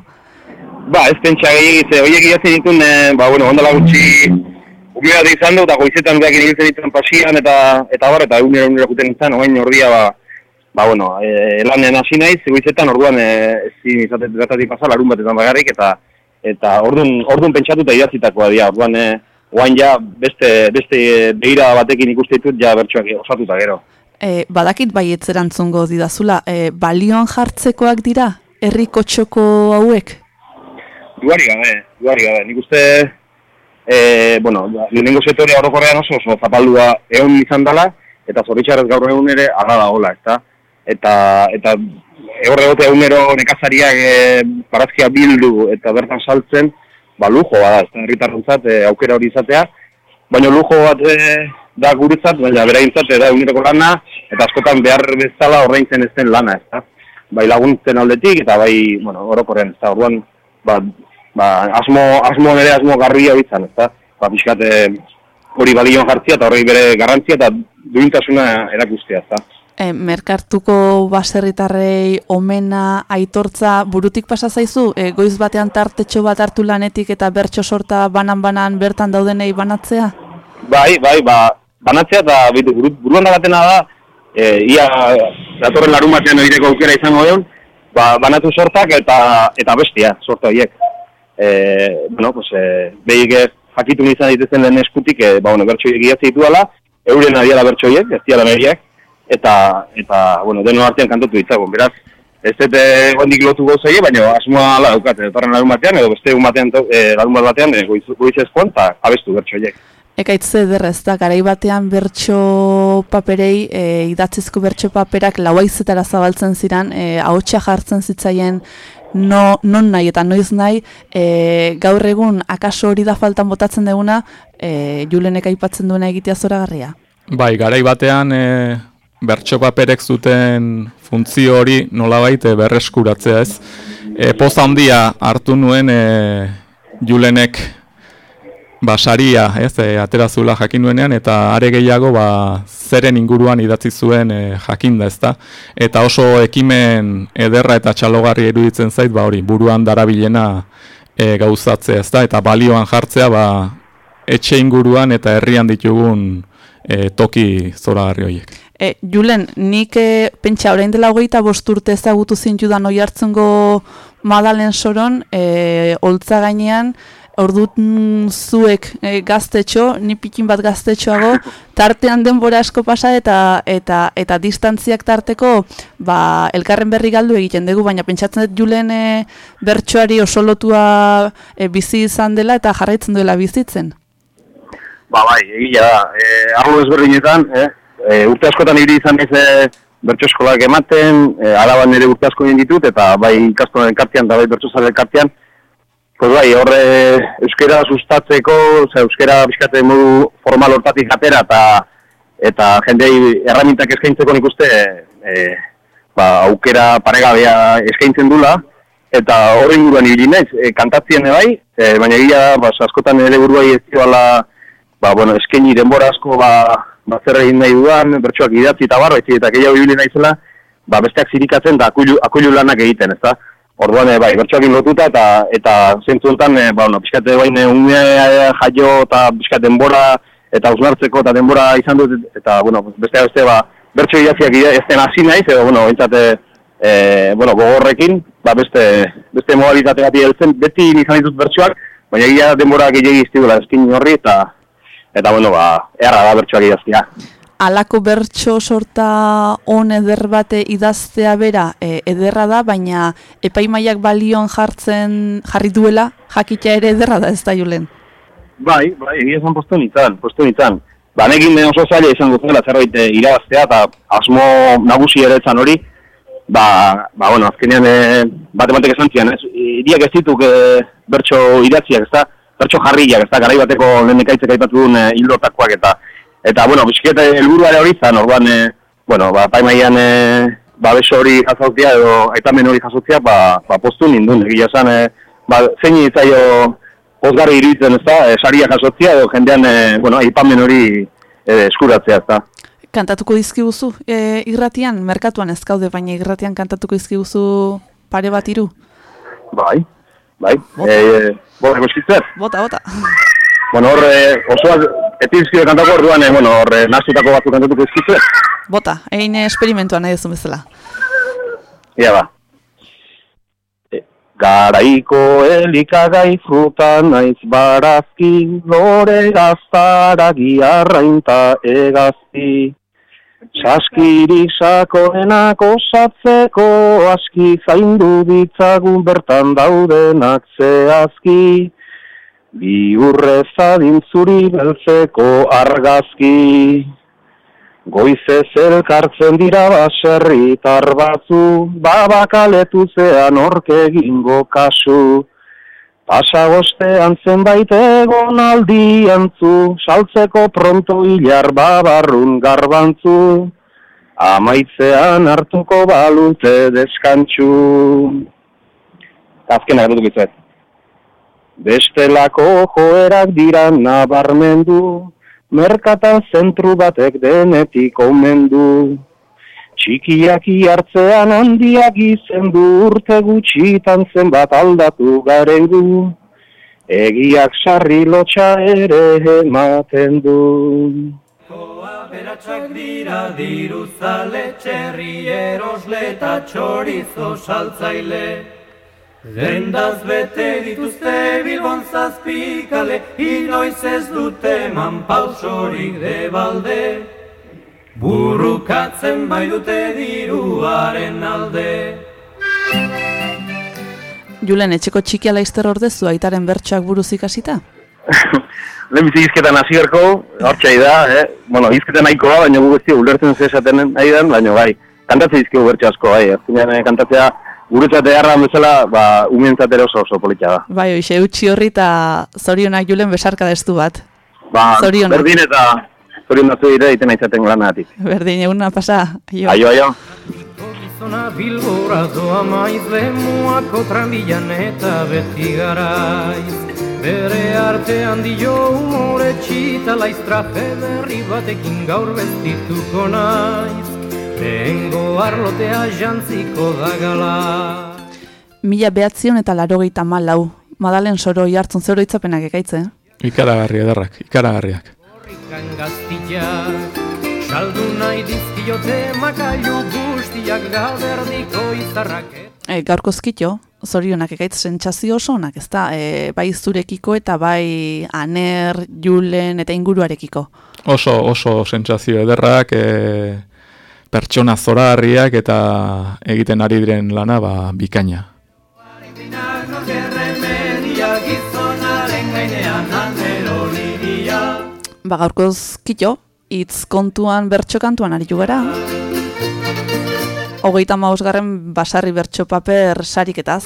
Ba, ez pentsa gehiagiz, horiek idatzi ditun, e, ba, bueno, ondala gutxi umea da izan du, eta goizetan duak inibiltzen dituen pasian, eta, eta bar, eta egunero egunero juten izan, oain ordia, ba, ba, bueno, e, lanen hasi naiz, goizetan orduan e, ezin izatet gertatik pasa, larun batetan bagarrik, eta eta orduan, orduan pentsatuta idatzitakoa dira, orduan, e, oain ja, beste, beste behira batekin ikuste ditut, ja bertsuak osatuta gero. E, badakit baietz erantzungo didazula, e, balioan jartzekoak dira, herriko txoko hauek? Duari gabe, duari gabe, nik uste, e, bueno, lehenengo setorea orokorrean oso, oso zapaldua egon izan dela, eta zoritxarrez gaur egun ere ala da hola, ezta? Eta, eta horre gote egunero nekazariak e, barazkia bildu eta bertan saltzen, ba lujo bada, ez herritarrentzat e, aukera hori izatea, baina lujo bat e, da guretzat, baina beraintzat da eguneroko lana, eta askotan behar bezala ordaintzen ez den lana, ez da? Bai laguntzen aldetik, eta bai, bueno, orokorren, ez da, orduan, ba, ba, asmo, asmo nire asmo garria bitzan, ez da? Ba, pixkat, hori balion jartzia eta hori bere garrantzia eta duintasuna erakustea, ez da? E, merkartuko baserritarrei omena aitortza burutik pasa zaizu, e, goiz batean tartetxo bat hartu lanetik eta bertso sorta banan-banan bertan daudenei banatzea? Bai, bai, ba, banatzea eta buru, buruan da batena da, e, ia datorren larun batean egiteko aukera izango egon, ba, banatu sortak eta eta bestia, sorta horiek. E, bueno, pues, e, behik jakitu izan ditezen lehen eskutik, e, ba, bueno, bertso egia zitu ala, euren adiala bertso horiek, ez diala eta, eta bueno, deno artean kantatu ditzagun, beraz, ez dute gondik lotu gozei, baina asmoa ala daukat, etorren larun batean, edo beste egun batean, e, larun bat batean, e, goiz, goiz ezkoan, eta abestu bertso horiek. Ekaitze derrez da, garai batean bertso paperei, e, idatzizko bertso paperak lauaizetara zabaltzen ziren, e, ahotsa jartzen zitzaien no, non nahi eta noiz nahi, e, gaur egun akaso hori da faltan botatzen deguna, e, julenek aipatzen duena egitea zoragarria. Bai, garai batean e, bertso paperek zuten funtzio hori nolabait e, berreskuratzea ez. E, poza handia hartu nuen e, julenek basaria, ez, e, aterazula jakin nuenean, eta are gehiago ba, zeren inguruan idatzi zuen e, jakinda, ez da. Eta oso ekimen ederra eta txalogarri eruditzen zait, ba hori, buruan darabilena e, gauzatzea, ez da, eta balioan jartzea, ba, etxe inguruan eta herrian ditugun e, toki zoragarri horiek. E, Julen, nik e, pentsa orain dela hogeita bost urte ezagutu zintudan oi hartzungo madalen soron, e, oltza gainean, ordut zuek e, gaztetxo, ni pikin bat gaztetxoago, <laughs> tartean denbora asko pasa eta eta eta distantziak tarteko ba, elkarren berri galdu egiten dugu, baina pentsatzen dut Julen e, bertsoari oso lotua e, bizi izan dela eta jarraitzen duela bizitzen. Ba, bai, egia da, e, arlo ezberdinetan, eh? E, urte askotan hiri izan ez e, bertso eskolak ematen, e, alaban ere urte asko ditut, eta bai ikastonen kartian, eta bai bertso zaren kartian, Pues bai, horre euskera sustatzeko, oza, euskera bizkate modu formal hortatik jatera eta eta jendei erramintak eskaintzeko nik uste e, ba, aukera paregabea eskaintzen dula eta horren inguruan ibili naiz, e, kantatzien bai, e, baina egia ba, askotan ere buruai ez diola ba, bueno, eskaini denbora asko ba, ba zer egin nahi duan, bertsoak idatzi eta barra, eta gehiago ibili naizela, ba, besteak zirikatzen da akulu, akulu lanak egiten, ez da? Orduan, bai, bertsoakin lotuta eta eta zentzu honetan, e, ba, bueno, pixkate bain ume jaio eta pixkat denbora eta usnartzeko eta denbora izan dut eta, bueno, beste beste, ba, bertso idatziak ez den hasi naiz, edo, bueno, entzate, e, bueno, gogorrekin, ba, beste, beste modalitate gati heltzen, beti izan ditut bertsoak, baina egia denbora gehiagi iztigula eskin horri eta, eta, bueno, ba, erra da bertsoak idaztia alako bertso sorta on eder bate idaztea bera e, ederra da, baina epaimaiak balion jartzen jarri duela, jakitea ere ederra da ez da julen. Bai, bai, egia esan postu nintzen, postu nintzen. Ba, nekin oso zaila izan guztela zerbait e, irabaztea eta asmo nagusi ere etzan hori, ba, ba, bueno, azkenean e, bate batek esan zian, ez, iriak ez dituk e, bertso idatziak, ez da, bertso jarriak, ez da, garai bateko lehen ekaitzek aipatu duen e, hildotakoak eta Eta, bueno, bisketa helburua hori zan, orduan, e, bueno, ba, paimaian e, ba, beso hori jasotzea edo aitamen hori jasotzea, ba, ba postu nindun. Egia esan, e, ba, zein itzaio pozgarri iruditzen, ez da, e, saria jasotzia edo jendean, e, bueno, aipamen hori e, eskuratzea, ez da. Kantatuko dizkiguzu e, irratian, merkatuan ez gaude, baina irratian kantatuko dizkiguzu pare bat hiru. Bai, bai. Bota. E, Borreko eskitzer? Bota, bota. Bueno, hor, e, osoak, etizkide kantako orduan, e, bueno, hor, e, nahaztutako batzuk kantatuko eskitzer? Bota, egin esperimentuan nahi duzun bezala. Ia ba. E, Garaiko elikagai fruta naiz barazki, lore gaztara giarrainta egazti. Saskirik sakoenak osatzeko aski zaindu ditzagun bertan daudenak zehazki. Bi urre zuri beltzeko argazki. Goizez elkartzen dira baserritar batzu, babakaletu zean orke egingo kasu. Pasagostean zenbait egon aldiantzu, saltzeko pronto hilar babarrun garbantzu. Amaitzean hartuko balute deskantxu. Azken agretu bizuet. Bestelako joerak dira nabarmendu, merkatan zentru batek denetik omendu. Txikiaki hartzean handiak izendu urte gutxitan zenbat aldatu garen du. Egiak sarri lotxa ere ematen du. Koa beratxak dira diruzale, txerri erosle eta txorizo saltzaile. Dendaz bete dituzte bilbon zazpikale, inoiz ez dute eman pausorik debalde. Burrukatzen bai dute diruaren alde. Julen, etxeko txikia laizter ordezu aitaren bertsoak buruz ikasita? <laughs> Lehenbizi izketan hasi berko, hortxai da, eh? Bueno, izketan nahikoa, baina gu guzti ulertzen ze esaten nahi den, baina bai, kantatzea izkio bertso asko, bai, azkenean eh, kantatzea guretzat eharran bezala, ba, umientzat ere oso oso politxa da. Bai, hoxe, utxi horri eta zorionak Julen besarka destu bat. Ba, Zorionak. berdin eta zorion dazu dire, iten aizaten lanagatik. Berdin, eguna pasa. Jo. Aio, aio. Gizona bilbora doa maiz lemuako tranbilan eta beti garaiz. Bere artean dio umore txita laiztra berri batekin gaur bestituko naiz. Lehengo arlotea jantziko da gala. Mila behatzion eta larogeita malau. Madalen soroi hartzun zero itzapenak ekaitze. Ikaragarri ederrak, ikaragarriak. Horrikan gaztiak, saldu nahi dizkiote makailu guztiak gaberdiko izarrak. E, gaurko zkito, zorionak ekaitz sentsazio oso onak, ez da? E, bai zurekiko eta bai aner, julen eta inguruarekiko. Oso, oso sentsazio ederrak, e, pertsona zoragarriak eta egiten ari diren lana ba, bikaina. Ba gaurko zkito, hitz kontuan bertso kantuan aritu gara. Hogeita mausgarren basarri bertso paper sariketaz.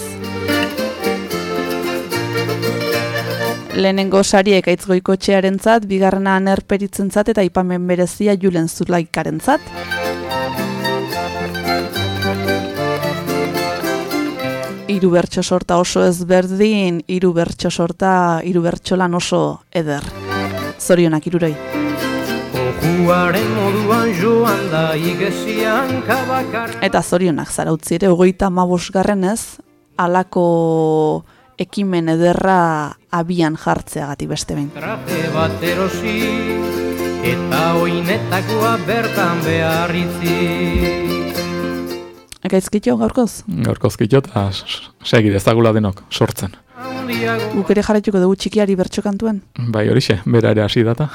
Lehenengo sari ekaitz goikotxearentzat, bigarrena anerperitzentzat eta ipamen berezia julen zulaikarentzat. Hiru bertso sorta oso ezberdin, hiru bertso sorta, hiru bertso lan oso eder. Zorionak iruroi. Ojuaren moduan joan da igesian kabakar. Eta zorionak zarautzi ere, hogeita mabosgarren ez, alako ekimen ederra abian jartzeagatik beste behin. Traje bat erosi, eta oinetakoa bertan beharritzi. Ekaizkitio gaurkoz? Gaurkozkito eta s- segi dezagula denok, sortzen. Guk ere jarraituko dugu txikiari bertso kantuen? Bai horixe, bera ere hasi data.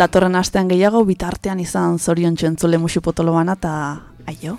Datorren astean gehiago, bitartean izan zorion txentzule musu potolo bana eta aio.